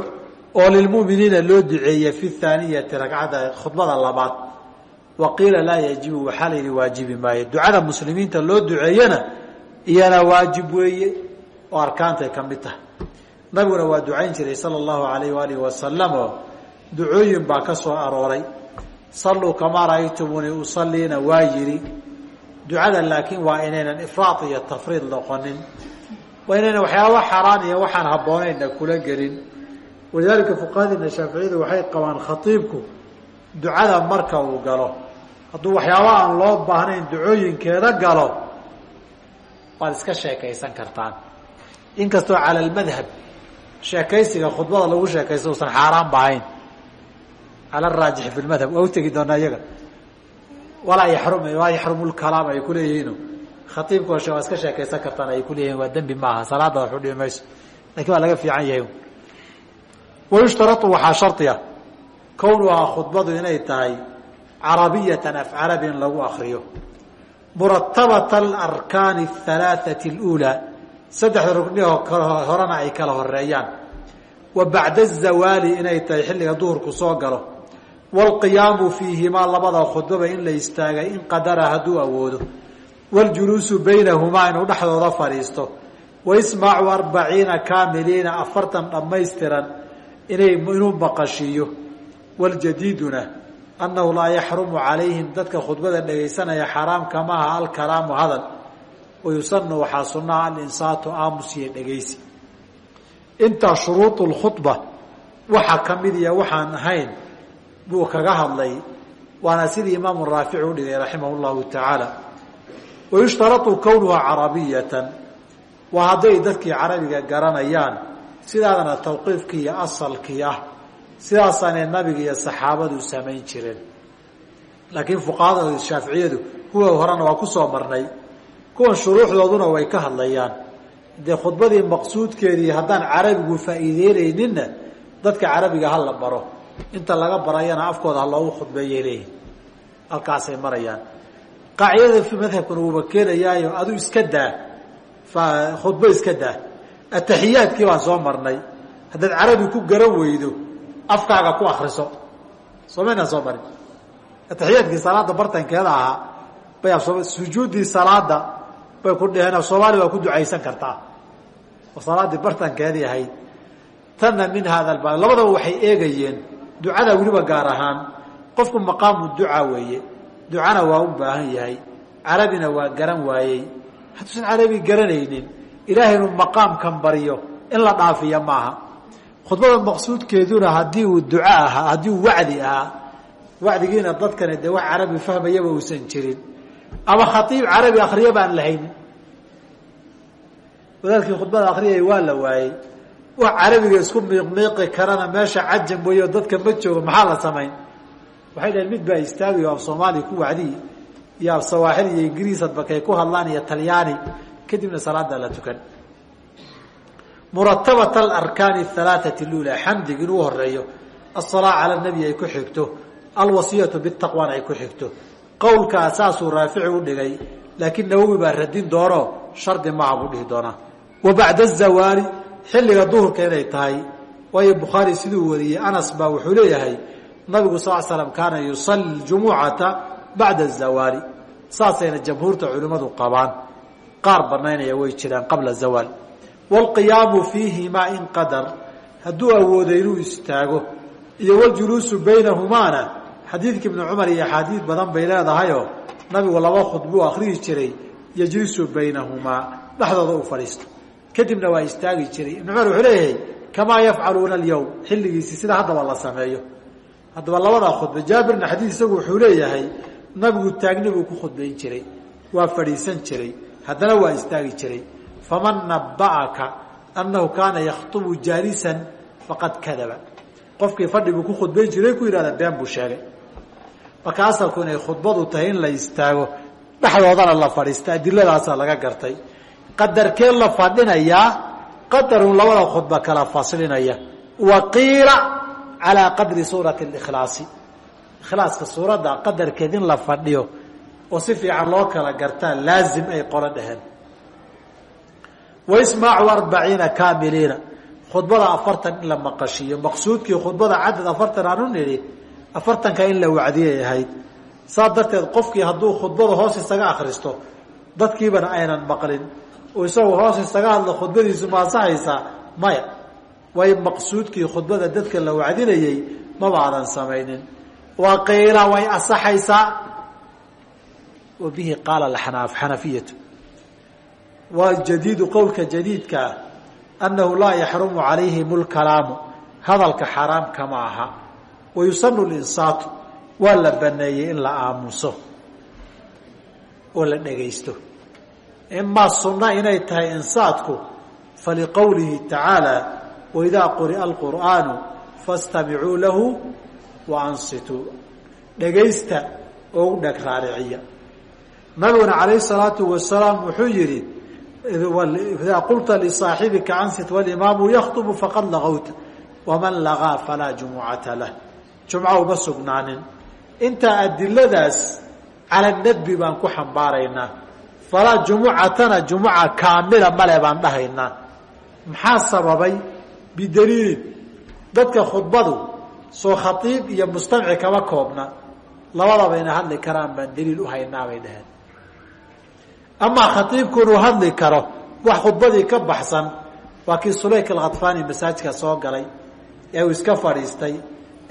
Speaker 1: oo lilmuminiina loo duceeye fi thaaniyati ragcadda khudbada labaad. Wa qiila laa yajibu waxaa la yidhi waajibi maayo. Ducada muslimiinta loo duceeyena iyana waajib weeye oo arkaantay ka mid tahay. Nabiguna waa ducayn jiray sala allahu alayh waalihi wasalam oo ducooyin baa ka soo arooray. Salluu kamaa ra'aytumuuni usaliina waa yidhi. Ducada laakiin waa inaynan ifraad iyo tafriid noqonin. Waa inaynan waxyaaba xaaraan iyo waxaan habboonayna kula gelin. Walidaalika fuqahadiina shaaficiyadu waxay qabaan khatiibku ducada marka uu galo. Hadduu waxyaaba aan loo baahnayn ducooyinkeeda galo waad iska sheekaysan kartaan inkastoo cala almadhab sheekaysiga khudbada lagu sheekaysto usan xaaraan bahayn. Cala araajix fi lmadhab waa u tegi doonaa iyaga. Walaa yaxrum walaa yaxrumu lkalaam ay kuleeyihiino khaiibka waa iska sheekaysan kartaan ay kuleeyihin waa dembi maaha. Salaada waxu dhibi mayso. Lakin waa laga fiican yahay. Wayushtarau waxaa shardiya kownuhaa khudbadu inay tahay carabiyatan af carabi in lagu akriyo muratabata alarkaani ahalaaثati اluulaa saddexda rugniho horena ay kala horeeyaan wa bacda azawaali inay tahay xilliga duhurku soo galo. Wاlqiyaamu fiihimaa labada khudbaba in la istaagay in qadara hadduu awoodo. Wاljuluusu baynahumaa inuu dhexdooda fadhiisto. Waismaacu arbaciina kaamiliina afartan dhammaystiran inay inuu maqashiiyo waljadiiduna annahu laa yaxrumu calayhim dadka khudbada dhegaysanaya xaraamka maaha alkalaamu hadal wayusanu waxaa sunnaha alinsaatu aamus iyo dhegaysi intaa shuruudu lkhudba waxaa ka mid iyo waxaan ahayn buu kaga hadlay waana sidii imaamu raafici u dhigay raximah llahu tacaala wayushtarau kownuha carabiyatan waa hadday dadkii carabiga garanayaan sidaadana tawqiifkii iyo asalkii ah sidaasaanay nabiga iyo saxaabadu samayn jireen laakiin fuqahada shaaficiyadu kuwa horena waa ku soo marnay kuwan shuruuxdooduna way ka hadlayaan. Dee khudbadii maqsuudkeedii haddaan carabigu faa'iideynayninna dadka carabiga ha la baro. Inta laga barayana afkooda ha loogu khudbeeyay halkaasay marayaan. Qaacidada madhabkuna wuuba keenayaayo adu iska daa. Khudbo iska daa. Ataxiyaadkii baan soo marnay. Haddaad carabi ku garan weydo afkaaga ku akriso somaynaan soo marin. Ataxiyaadkii salaada bartankeeda ahaa bay sujuuddii salaada bay ku dheheen soomaali waa ku ducaysan kartaa. Oo salaaddii bartankeedii ahayd. Tanna min hada albaab labadaba waxay eegayeen. Ducada weliba gaar ahaan qofku maqaamu duca weeye. Ducana waa u baahan yahay. Carabina waa garan waayey. Hadduusan carabi garanaynin ilaahay maqaamkan baryo in la dhaafiya maaha. Khudbada maqsuudkeeduna haddii uu duco ahaa haddii uu wacdi ahaa wacdigiina dadkani dee wax carabi fahmayaba uusan jirin ama khaiib carabi akriya baan lahaynin wadaadkii khudbada akriyay waa la waayey. Wax carabiga isku miiqmiiqi karana meesha cajam weeyo dadka ma joogo maxaa la samayn? Waxay dhaheen mid baa istaagi af soomaaliya ku wacdiyi iyo af sawaaxil iyo ingiriis adbakay ku hadlaan iyo talyaani. Kadibna salaada la tukan. Muratabat alarkaani alaaثati lula xamdig inuu horeeyo asalaa cala nabi ay ku xigto alwasiyatu bitaqwana ay ku xigto qowlkaa saasuu raafici u dhigay laakiin nawowi baa radin doono shardi maaha buu dhihi doonaa. Wa bacda azawaali xilliga duhurka inay tahay waayo bukhaari siduu wariyey anas baa wuxuu leeyahay nabigu sal slam kaana yusali jumucata bacda azawaali saasayna jamhuurta culimmadu qabaan. Qaar banaynaya way jiraan qabla zawaal waalqiyaamu fiihimaa in qadar. Hadduu awoodo inuu istaago. Iyo waljuluusu baynahumaana xadiidka ibnu cumar iyo axaadiid badan bay leedahayoo nabigu laba khudbuu akhriyi jiray yajlisu baynahumaa dhexdooda uu fadhiisto. Kadibna waa istaagi jiray. Ibnu cumar wuxuu leeyahay kamaa yafcaluuna alyowm xilligiisii sida haddaba la sameeyo. Haddaba labadaa khudba jaabirna xadiid isagu wuxuu leeyahay nabigu taagni buu ku khudbayn jiray waa fadhiisan jiray. Haddana waa istaagi jiray. Faman naba'aka annahu kaana yakhtubu jaalisan faqad kadaba. Qofkii fadhi buu ku khudbayn jiray ku yidhahda been buu sheegay marka asalku inay khudbadu tahay in la istaago dhexdoodana la fadhiista adiladaasaa laga gartay. Qadarkee la fadhinayaa qadarun labada khudba kala faslinaya. Wa qiila calaa qadri suurati likhlaasi ikhlaaska suuradda qadarkeed in la fadhiyo oo si fiican loo kala gartaa laazim ay qolo dheheen waismaacu arbaciina kaamiliina. Khudbada afartan in la maqashiiyo maqsuudkii khudbada cadad afartan aan u nidhi afartanka in la wacdiyay ahayd. Saa darteed qofkii hadduu khudbada hoos isaga akristo dadkiibana aynan maqlin. Oo isagoo hoos isaga hadlo khudbadiisu ma ansaxaysaa maya. Way maqsuudkii khudbada dadka la wacdinayey maba aadan samaynin. Wa qiila way asaxaysaa wa bihi qaala axnaaf xanafiyatu waa jadiidu qowlka jadiidkaa annahu laa yaxrumu calayhim lkalaamu hadalka xaaraam kama aha wayusanu linsaatu waa la baneeyey in la aamuso oo la dhegaysto imaa sunna inay tahay insaadku faliqowlihi tacaala waidaa quri'a alqur'aanu fastamicuu lahu wa ansituu dhegaysta oo u dheg raariciya nabiguna calayhi salaatu wasalaam wuxuu yidhi idaa qulta lisaaxibika ansit walimaamu yakhtubu faqad lagawta waman lagaa falaa jumucata lah jumco uma sugnaanin. Intaa adiladaas cala nadbi baan ku xambaaraynaa. Falaa jumucatana jumuca kaamila male baan dhahaynaa. Maxaa sababay? Bidaliilin. Dadka khudbadu soo khaiib iyo mustamci kama koobna. Labadaba ina hadli karaan baan daliil u haynaa bay dhaheen. Amaa khaiibku inuu hadli karo wax khudbadii ka baxsan. Waa kii sulayk alkhadfaani masaajidka soo galay ee uu iska fadhiistay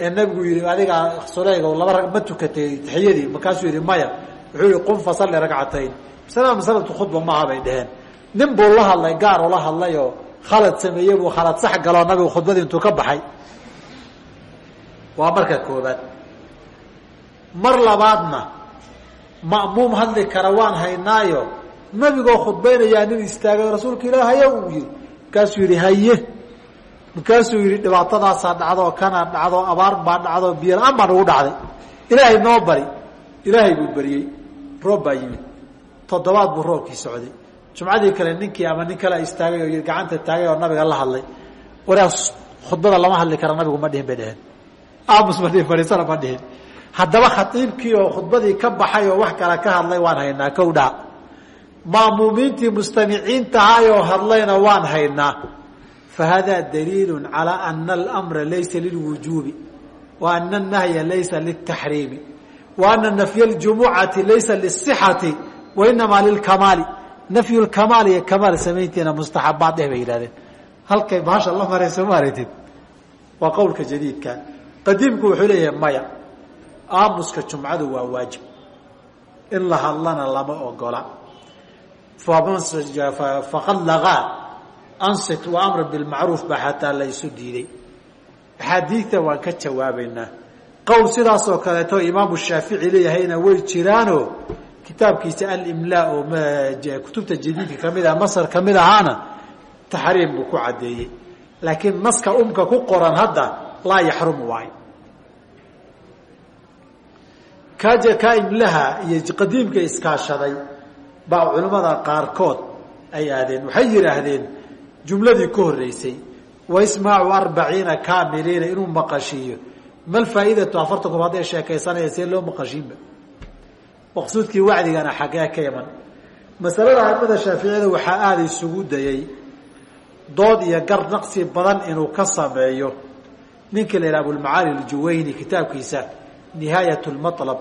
Speaker 1: ee nabigu yihi adigaa sulayg laba rag ma tukatay taxiyadii. Markaasuu yihi maya wuxuu yihi qum fasalli ragcatayn masalada masalatu khudba maaha bay dhaheen. Nin buu la hadlay gaar ula hadlay oo khalad sameeyey buu khalad sax galoo nabigu khudbadii intuu ka baxay. Waa marka koobaad mar labaadna ma'muum hadli kara waan haynaayo nabigoo khudbaynayaa nin istaagay rasuulka ilaahayo uu yihi markaasuu yihi haye markaasuu yihi dhibaatadaasaa dhacdoo kana dhacdo abaar baa dhacdo biyola-aan baa nagu dhacday. Ilaahay noo bari. Ilaahay buu beriyey roob baa yimid. Toddobaad buu roobkii socday. Jumcadii kale ninkii ama nin kale istaagay oo gacanta taagay oo nabiga la hadlay. Waraas khudbada lama hadli kara nabigu ma dhihin bay dheheen aamus ma dhihin fadhiisana ma dhihin. Haddaba khaiibkii oo khudbadii ka baxay oo wax kale ka hadlay waan haynaa kow dhaa ma'muumiintii mustamiciintahaayoo hadlayna waan haynaa ana almra laysa lilwujuubi wa ana anahya laysa liltaxriimi wa ana nafya ljumucati laysa lisixati wa inamaa lilkamaali nafyu lkamaal iyo kamaal samayntiina mustaxabaad dheh bay yidhahdeen halkay bahasha la marayso ma aragtid waa qowlka jadiidka qadiimku wuxuu leeyahay maya aamuska jumcadu waa waajib in la hadlana lama ogola faqad lagaa ansit wa amra bilmacruuf baa xataa laysu diiday axaadiidta waan ka jawaabaynaa qowl sidaasoo kaleeto imaamu shaafici leeyahayna way jiraanoo kitaabkiisa alimlaa kutubta jadiidka ka mid ah masar ka mid ahaana taxriim buu ku caddeeyey laakiin naska umka ku qoran hadda laa yaxrumu waayo kaja ka imlaha iyo qadiimka iskaashaday baa culimmada qaarkood ay aadeen waxay yidhaahdeen jumladii ka horreysay waismaacu arbaciina kaamiliina inuu maqashiiyo. Mal faa'iidatu afartan koob hadday sheekaysanaya see loo maqashiinba? Maqsuudkii wacdigana xaggee ka iman. Masalada aimada shaaficiyada waxaa aada isugu dayey dood iyo gar naqsi badan inuu ka sameeyo. Ninka la yidhaha abulmacaali aljuwayni kitaabkiisa nihaayat lmalab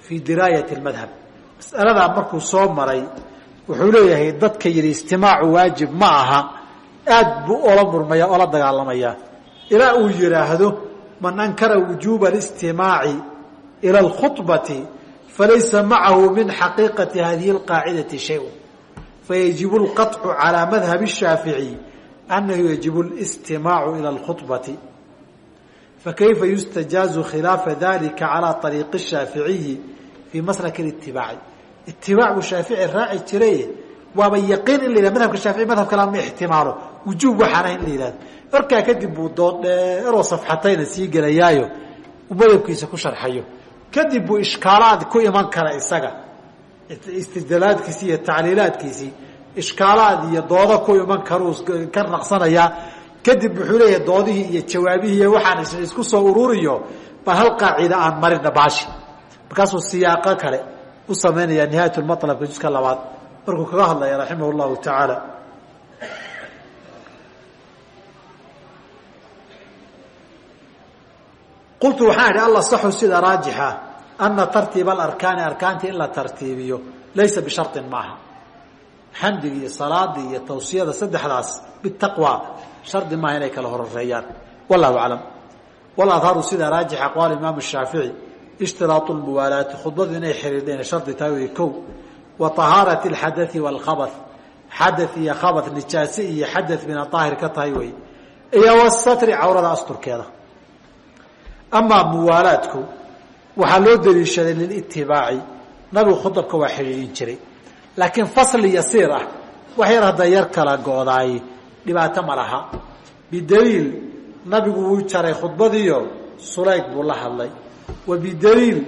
Speaker 1: fii diraayati اmadhab masaladaa markuu soo maray wuxuu leeyahay dadka yidhi istimaacu waajib ma aha aad buu ola murmaya ola dagaalamaya ilaa uu yidhaahdo man ankara wujuuba اlistimaaci ilى اlkhuطbati falaysa macahu min xaqiiqati hadihi اlqaacidati shay fayajibu اlqaطcu calىa madhab الshaafiعي anahu yajibu اlistimaacu ilى اlkhuطbati fakayfa yustajaazu khilaafa dalika calىa طariiqi الshaaficiyi fii maslaki اitibaaci itibaac buu shaafici raaci jiray waaba yaqiin in la yihah madhabka shaafici madhab kale ma ixtimaalo wujuub waxaana in la yihahdo markaa kadib buu dood dheeroo safxatayna sii gelayaayo madhabkiisa ku sharxayo kadib buu ishkaalaad ku iman kara isaga istidlaalaadkiisii iyo tacliilaadkiisii ishkaalaad iyo doodo ku iman karuu ka naqsanayaa kadib wuxuu leeyahay doodihii iyo jawaabihii iyo waxaan isku soo ururiyo bal hal qaacida aan marina baashi markaasuu siyaaqo kale u samaynayaa nihaayat lmalabka juska labaad. Markuu kaga hadlaya raximah llahu tacaala qultu waxaan idhi alla saxu sida raajixa ana tartiiba alarkaani arkaantii in la tartiibiyo laysa bisharin maaha. Xamdiga iyo salaadii iyo tawsiyada saddexdaas bitaqwa shardi maaha inay kala horeeyaan wallahu aclam. Waladharu sida raajix aqwaal imaam shaafici ishtiraau lmuwaalaati khudbadu inay xidhiidha inay shardi tahay wey kow wa tahaarati alxadai waalkhabat xada iyo khabat nijaase iyo xada mina daahir ka tahay wey iyo wasatri cawrada asturkeeda. Amaa muwaalaadku waxaa loo daliishaday lilitibaaci nabigu khudabka waa xidhiidhin jiray laakiin fasli yasiir ah wax yar hadday yar kala go-daay dhibaato ma laha. Bidaliil nabigu wuu jaray khudbadiio sulayg buu la hadlay wa bidaliil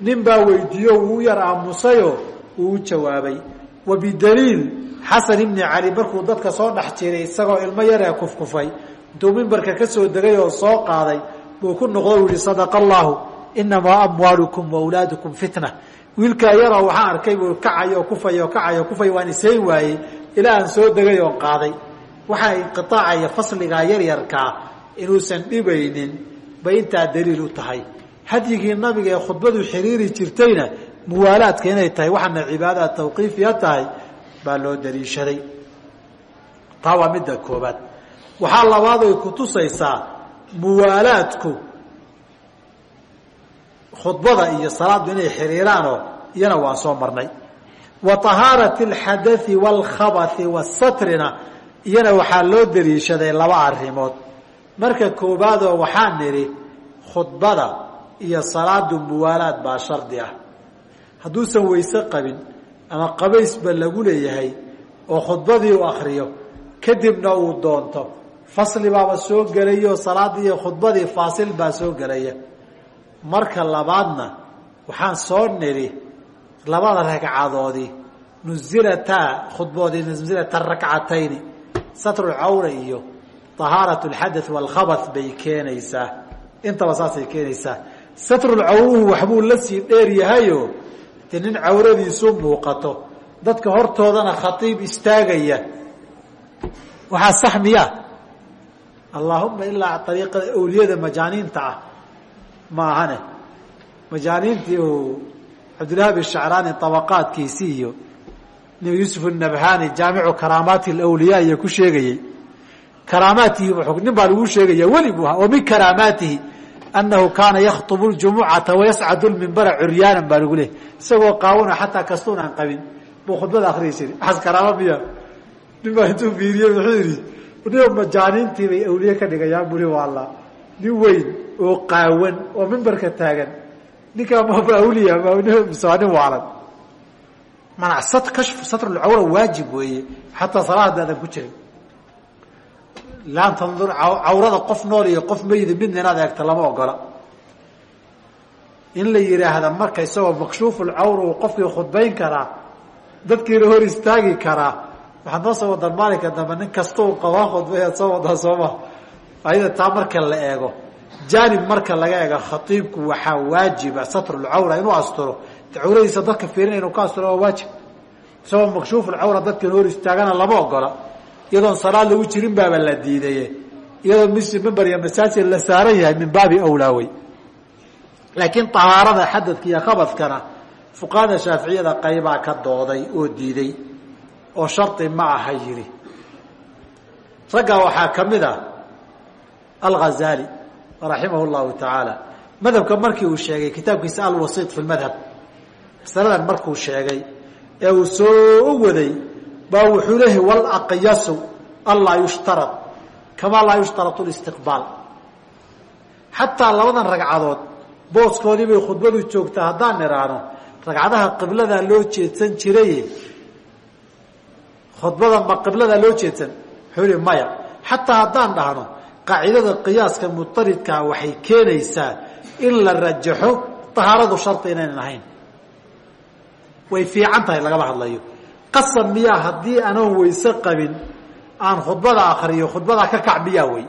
Speaker 1: nin baa weydiiyo wuu yar aamusayo uu u jawaabay. Wa bidaliil xasan ibni cali markuu dadka soo dhex jiray isagoo ilmo yaree kufkufay intuu mimbarka ka soo degay oo soo qaaday buu ku noqdo u yihi sadaqa allahu inamaa amwaalukum waawlaadukum fitna. Wiilkaa yaroo waxaan arkay buu kacayo kufay oo kacay oo kufay waan isayn waayey ilaa aan soo degay oon qaaday. Waxaa inqiaacaya fasligaa yaryarkaa inuusan dhibaynin bay intaa daliil u tahay hadyigii nabiga ee khudbadu xiriiri jirtayna muwaalaadka inay tahay waxaana cibaadaha tawqiifiya tahay baa loo daliishaday. Taa waa midda koobaad waxaa labaad ay kutusaysaa muwaalaadku khudbada iyo salaaddu inay xiriiraanoo iyana waan soo marnay. Wa tahaarati alxadai waalkhabai wasatrina iyana waxaa loo daliishaday laba arrimood. Marka koobaadoo waxaan nidhi khudbada iyo salaadu muwaalaad baa shardi ah. Hadduusan weyse qabin ama qabaysba lagu leeyahay oo khudbadii u akriyo kadibna uu doonto fasli baaba soo gelaya oo salaadii iyo khudbadii faasil baa soo gelaya. Marka labaadna waxaan soo nidhi labada ragcadoodii nuzilataa khudboodii nuzilata rakcatayni satru cawra iyo tahaarat lxadath waalkhabath bay keenaysaa. Intaba saasay keenaysaa satrulcawruhu waxbuu la sii dheer yahayo de nin cawradiisu muuqato. Dadka hortoodana khatiib istaagaya. Waxaa sax miya. Allaahuma ilaa ariiqada awliyada majaaniinta ah. Ma ahane. Majaaniintii uu cabdilwahaab ishacraani abaqaadkiisii iyo nin yuusuf nabhani jaamicu karaamaati alawliyaa iyo ku sheegayey. Karaamaatihi nin baa lagu sheegaya weli buu ahaa wa min karaamaatihi anahu kaana yakطubu ljumucata wayascadu lmimbara curyaanan baa lagu leeyay isagoo qaawano xataa kastuun aan qabin buu khudbada jiray waxaas karaamo miya nin baa intuu fiiriyey wuxuu yidhi ni majaaniintii bay awliye ka dhigayaan buri waala nin weyn oo qaawan oo mimbarka taagan ninkaa maba awliya waa nin waalan mana kashfu satrulcawra waajib weeye xataa salaada aadan ku jirin laan tandur cawrada qof nool iyo qof meyida midna inaad eegto lama ogola. In la yidhaahda marka isagoo makshuufulcawra uu qofkii khudbayn karaa dadkiina hor istaagi karaa waxaad noo soo wadan maalinka dambe nin kasta u qabaa khudbayaad soo wadaa sooma ayada taa marka la eego. Jaanib marka laga eego khatiibku waxaa waajiba satrulcawra inuu asturo. Cawradiisa dadka fiirina inuu ka asturo waa waajib. Isagoo makshuufulcawra dadkan hor istaagana lama ogola iyadoon salaad lagu jirin baaba la diidaye iyadoo mis mimbar iyo masaajid la saaran yahay min baabi awlaawey laakiin tahaarada xadadka iyo khabadkana fuqahada shaaficiyada qaybaa ka dooday oo diiday oo shardi ma aha yidhi. Raggaa waxaa ka mid ah alghazali raximah llahu tacaala madhabka markii uu sheegay kitaabkiisa alwasiit fi lmadhab masaladan markuu sheegay ee uu soo waday baa wuxuu leeyahy walaqyasu anlaa yushtarad kamaa laa yushtaratu listiqbaal. Xataa labadan ragcadood booskoodii bay khudbadu joogtaa haddaan idhaahno ragcadaha qibladaa loo jeedsan jiraye khudbada ma qibladaa loo jeedsan wuxuu maya xataa haddaan dhahno qaacidada qiyaaska mutaridkaa waxay keenaysaa in la rajaxo tahaaradu shardi inaynan ahayn. Way fiican tahay lagama hadlayo qasab miyaa haddii anoon weyse qabin aan khudbada akriyo khudbadaa ka kac miyaa wey.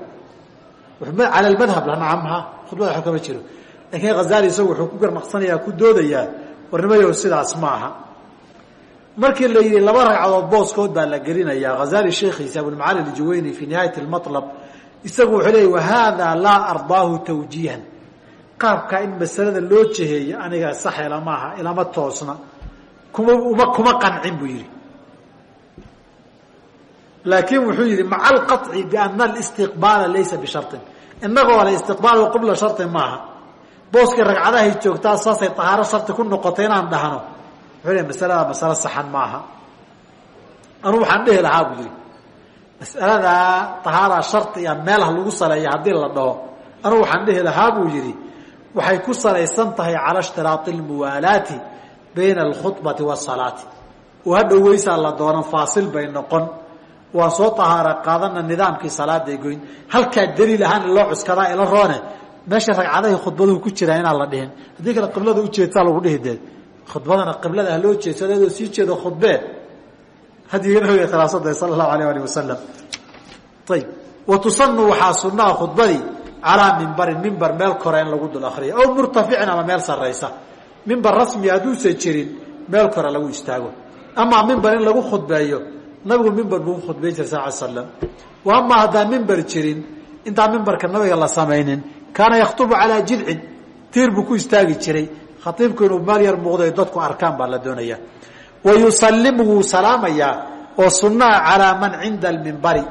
Speaker 1: Cala lmadhab lanacamha khudbada wa kama jiro. Lakiin hazali isagu wuxuu ku garnaqsanayaa ku doodayaa warnimayo sidaas ma aha. Markii la yidhi laba ragcadood booskood baa la gelinayaa hazali sheekhiisa abulmacaali aljuwayni fii nihaayati lmalab isagu wuxuu leeyay wahada laa ardaahu tawjiihan. Qaabkaa in masalada loo jeheeyo aniga sax ilama aha ilama toosna kuma uma kuma qancin buu yidhi. Laakiin wuxuu yihi maca alqaطci biana alistiqbaala laysa bisharin inagoo le istiqbaal qibla shari maaha. Booskii ragcadahay joogtaa saasay tahaaro sharti ku noqotay inaan dhahno. Wuxuu le masalada masalo saxan maaha. Anuu waxaan dhehi lahaa buu yihi masaladaa tahaara shardiga meelaha lagu saleeya haddii la dhaho. Anuu waxaan dhehi lahaa buu yihi waxay ku salaysan tahay cala ishtiraai lmuwaalaati bayna alkhubati wasalaati oo hadhow weysaa la doonan faasil bay noqon. Waan soo tahaara qaadana nidaamkii salaaday goyn. Halkaa daliil ahaan loo cuskadaa ila roone. Meesha ragcadahay khudbaduhu ku jiraa inaan la dhihin. Haddii kale qiblada ujeedsaa lagu dhihi dee khudbadana qiblada haloo jeedsado adoo sii jeedo khudbee hadyga nabiga khilaafsada sala allahu alayh alih wasalam ayib wa tusanu waxaa sunaa khudbadii calaa mimbarin mimbar meel kore in lagu dul akriyo aw murtaficin ama meel saraysa mimbar rasmi hadduusan jirin meel kore lagu istaago. Amaa mimbar in lagu khudbeeyo nabigu mimbar buu khudbayn jiray sal slam wa amaa haddaan mimbar jirin intaan mimbarka nabiga la samaynin kaana yakhtubu calaa jidcin tiir buu ku istaagi jiray. Khaiibku inuu meel yar muuqdo dadku arkaan baa la doonaya. Wa yusallimu wuu salaamayaa oo sunnaha calaa man cinda almimbari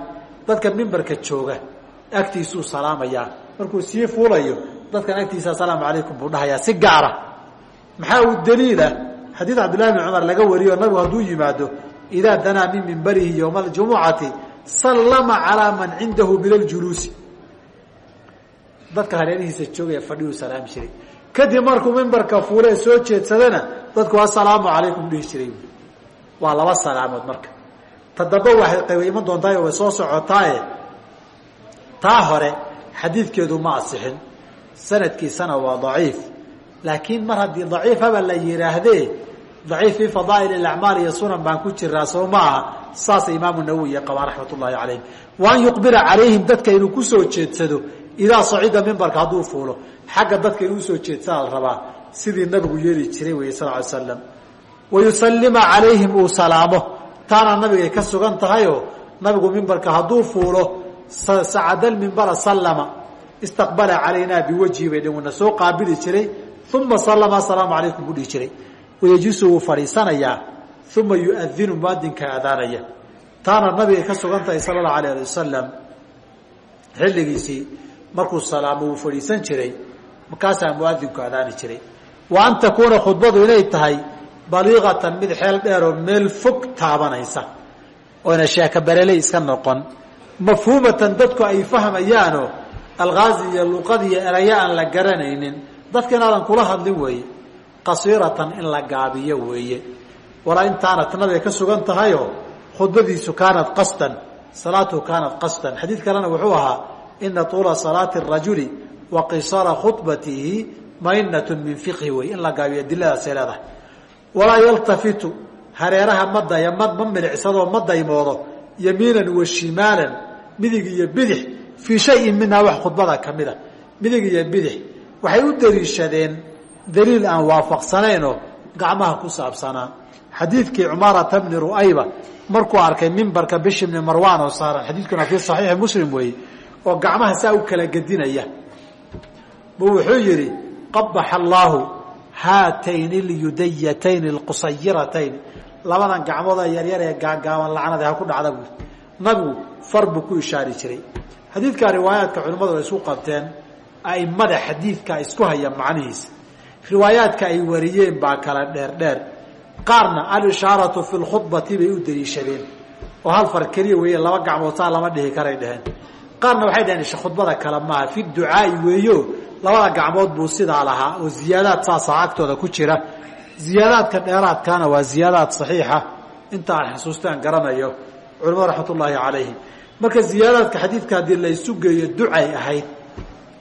Speaker 1: dadka mimbarka jooga agtiisuu salaamayaa. Markuu sii fuulayo dadkan agtiisa asalaamu calaykum buu dhahayaa si gaara maxaa uu daliila? Xadiid cabdillahi bn cumar laga wariyo nabigu hadduu yimaado idaa danaa min mimbarihi yowma aljumucati sallama calaa man cindahu min dadka hareerihiisa joogaya fadhiyuu salaami jiray. Kadib markuu mimbarka fuule soo jeedsadana dadku assalaamu calaykum dhihi jiray. Waa laba salaamood marka. Tadaba waxay qayba iman doontaay way soo socotaaye. Taa hore xadiidkeedu ma asixin sanadkiisana waa daciif laakiin mar haddii daciifaba la yidhaahdee daciif fii fadaa'il acmaal iyo sunan baan ku jiraa soo ma aha. Saasa imaamu nawowi iyo qabaa raxmat ullahi calayhim wa an yuqbila calayhim dadka inuu ku soo jeedsado idaa sacida mimbarka hadduu fuulo. Xagga dadka inuu u soo jeedsaa la rabaa. Sidii nabigu yeeli jiray wey sal ly slam wa yusallima calayhim uu salaamo. Taana nabigay ka sugan tahayoo nabigu mimbarka hadduu fuulo sacada mimbara sallama. Istaqbala calaynaa biwajhi bay dhawna soo qaabili jiray uma sallama asalaamu calaykum buu dhihi jiray wayejisu wuu fadhiisanayaa uma yuadinu muadinka adaanaya taana nabigay ka sugan tahay sala allahu alayh ali wasalam xilligiisii markuu salaamo wuu fadhiisan jiray markaasaa muadinku adaani jiray wa an takuuna khudbadu inay tahay baliiqatan mid xeel dheeroo meel fog taabanaysa oyna sheeka bereley iska noqon mafhuumatan dadku ay fahmayaanoo algaazi iyo luqad iyo erayo aan la garanaynin dadka inaadan kula hadlin weeye. Qasiiratan in la gaabiyo weeye. Walaa intaanat nabiga ka sugan tahayoo khudbadiisu kaanat qasdan salaatuhu kaanat qasdan. Xadiid kalena wuxuu ahaa ina tuula salaati rajuli wa qisara khudbatihi mainat min fiqhi. Wey in la gaabiyo diladaasay leedahay yaltafitu hareeraha madaya ma ma milicsadoo ma daymoodo yamiinan wa shimaalan midig iyo bidix fii shayin minhaa wax khudbada ka mid a midig iyo bidix waxay u daliishadeen daliil aan waafaqsanaynoo gacmaha ku saabsanaa. Xadiidkii cumaarata bni ru'ayba markuu arkay mimbarka bishi bni marwan oo saaran xadiidkuna fii saxiixi muslim weeye oo gacmaha saa u kala gedinaya. Bu wuxuu yidhi qabaxa allaahu haatayn اlyudayatayn اlqusayiratayn labadan gacmood ee yaryar ee gaagaaban lacnada ha ku dhacda buui nabigu far buu ku ishaari jiray. Xadiidka riwaayaadka culimmadu ay isku qabteen aimada xadiidka isku haya macnihiisa. Riwaayaadka ay wariyeen baa kala dheer dheer. Qaarna alishaaratu fi lkhudbati bay u daliishadeen oo hal far keliya weeye laba gacmood saa lama dhihi karay dheheen qaarna waxay dhaheen khudbada kale maaha fi ducaai weeyo labada gacmood buu sidaa lahaa oo ziyaadaad saasa agtooda ku jira. Ziyaadaadka dheeraadkaana waa ziyaadaad saxiixa. Inta aan xusuustaan garanayo culamada raxmat ullaahi marka ziyaadaadka xadiidka haddii la isu geeyo ducay ahayd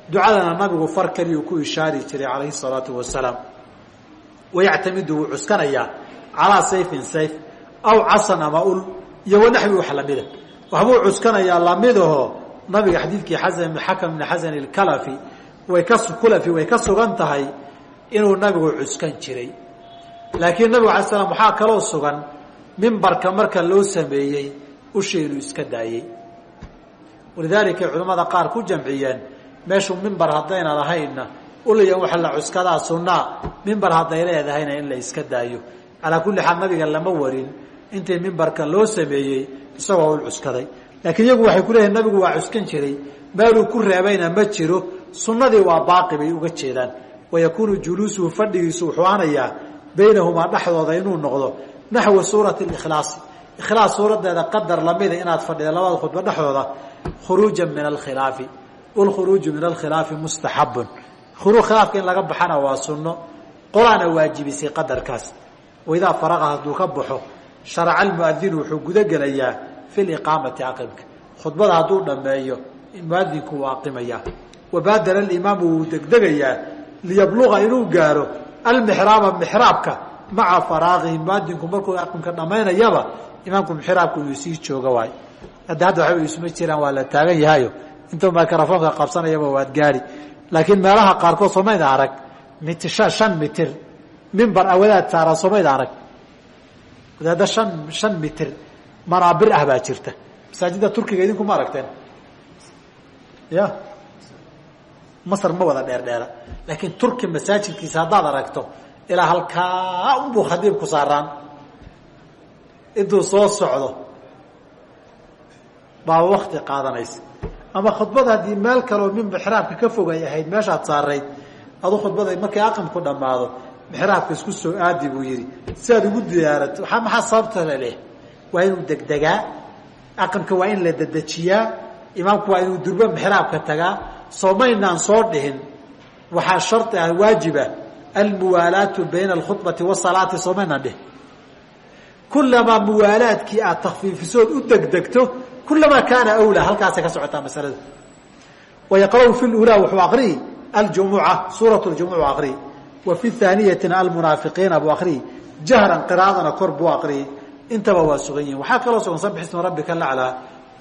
Speaker 1: ducadana nabigu far keliyu ku ishaari jiray calayhi salaatu wasalaam. Wayactamidu wuu cuskanayaa calaa sayfin sayf aw casan ama ul iyo wanaxwi wax lamida waxbuu cuskanayaa nabiga xadiidkii xasan xakam ibni xasan ilkalafi way ka kulafi way ka sugan inuu nabigu cuskan jiray. Laakiin nabigu alay slam waxaa kaloo sugan mimbarka marka loo sameeyey usha inuu iska daayey. Walidaalika culamada qaar ku jamciyeen meeshuu mimbar haddayna lahaynna ulaya waxa la cuskadaa sunnaa mimbar hadday leedahayna in la iska daayo. Calaa kulli xaal nabiga lama warin intii mimbarka loo sameeyey isagoo ul cuskaday. Laakiin iyagu waxay ku leeyihiin nabigu waa cuskan jiray meeluu ku reebayna ma jiro sunnadii waa baaqi bay uga jeedaan. Wayakuunu juluusuhu fadhigiisu wuxuu aanayaa baynahumaa dhexdooda inuu noqdo naxwa suurati ikhlaasi ikhlaas suuradeeda qadar lamida inaad fadhida labada khudba dhexdooda khuruuja min alkhilaafi wlkhuruuju min alkhilaafi mustaxabun. Khuruu khilaafka in laga baxana waa sunno. Qolaana waajibisay qadarkaas. Waidaa faraqa hadduu ka baxo sharaca almuadinu wuxuu gudagelayaa fi liqaamati aqimka. Khudbada hadduu dhammeeyo muadinku wuu aqimayaa wabaadala alimaamu wuu degdegayaa liyabluga inuu gaaro almixraaba mixraabka maca faraaqihi muadinku markuu aqimka dhammaynayaba imaamku mixraabku inuu sii jooga waayo hadda hadda waxba isuma jiraan waa la taagan yahayo intuu microfoonka qabsanayaba waad gaari. Laakiin meelaha qaarkood somayda arag shan mitir. Mimbar awadaad saaran somayda arag. Wadaadda shan shan mitir manaabir ah baa jirta. Masaajidda turkiga idinku ma aragteen? Ya? Masr ma wada dheer dheera. Laakiin turki masaajidkiisa haddaad aragto ilaa halkaa unbuu khadiibku saaraan. Intuu soo socdo baa wakti qaadanaysa ama khudbada haddii meel kaleo min mixraabka ka fog ay ahayd meeshaad saarayd adu khudbada markay aqimku dhammaado mixraabka isku soo aadi buu yihi si ugu diyaarato aa maxaa sababta laleh waa inuu degdegaa aqimka waa in la dedejiyaa imaamku waa inuu durbo mixraabka tagaa soo maynaan soo dhihin waxaa shardi ah waajiba almuwaalaatu bayna alkhudbati wasalaati soo maynaan dhihin. Kulamaa muwaalaadkii aad takfiifisood u degdegto kulamaa kaana awlaa halkaasay ka socotaa masaladu wayaqra'u fi lulaa wuxuu aqri'i aljumuca suurat ljumuc aqri'i wa fi haaniyatina almunaafiqiina buu aqri'i jahran qiraadana kor buu aqri'i intaba waa sugan yihiin waxaa kaloo sugan sabix isma rabbika laclaa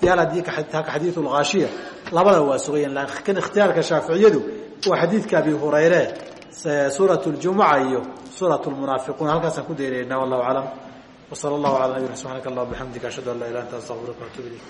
Speaker 1: yaaladika xadiiu lgaashiya labada waa sugan yihiin laakiin ikhtiyaarka shaaficiyadu waa xadiidka abi hurayre suurat ljumuca iyo suurat lmunaafiquun halkaasaan ku daynayna wallahu aclam وصلى الله على نبينا سبحانك اللهم وبحمدك اشهد ان لا اله الا انت استغفرك واتوب اليك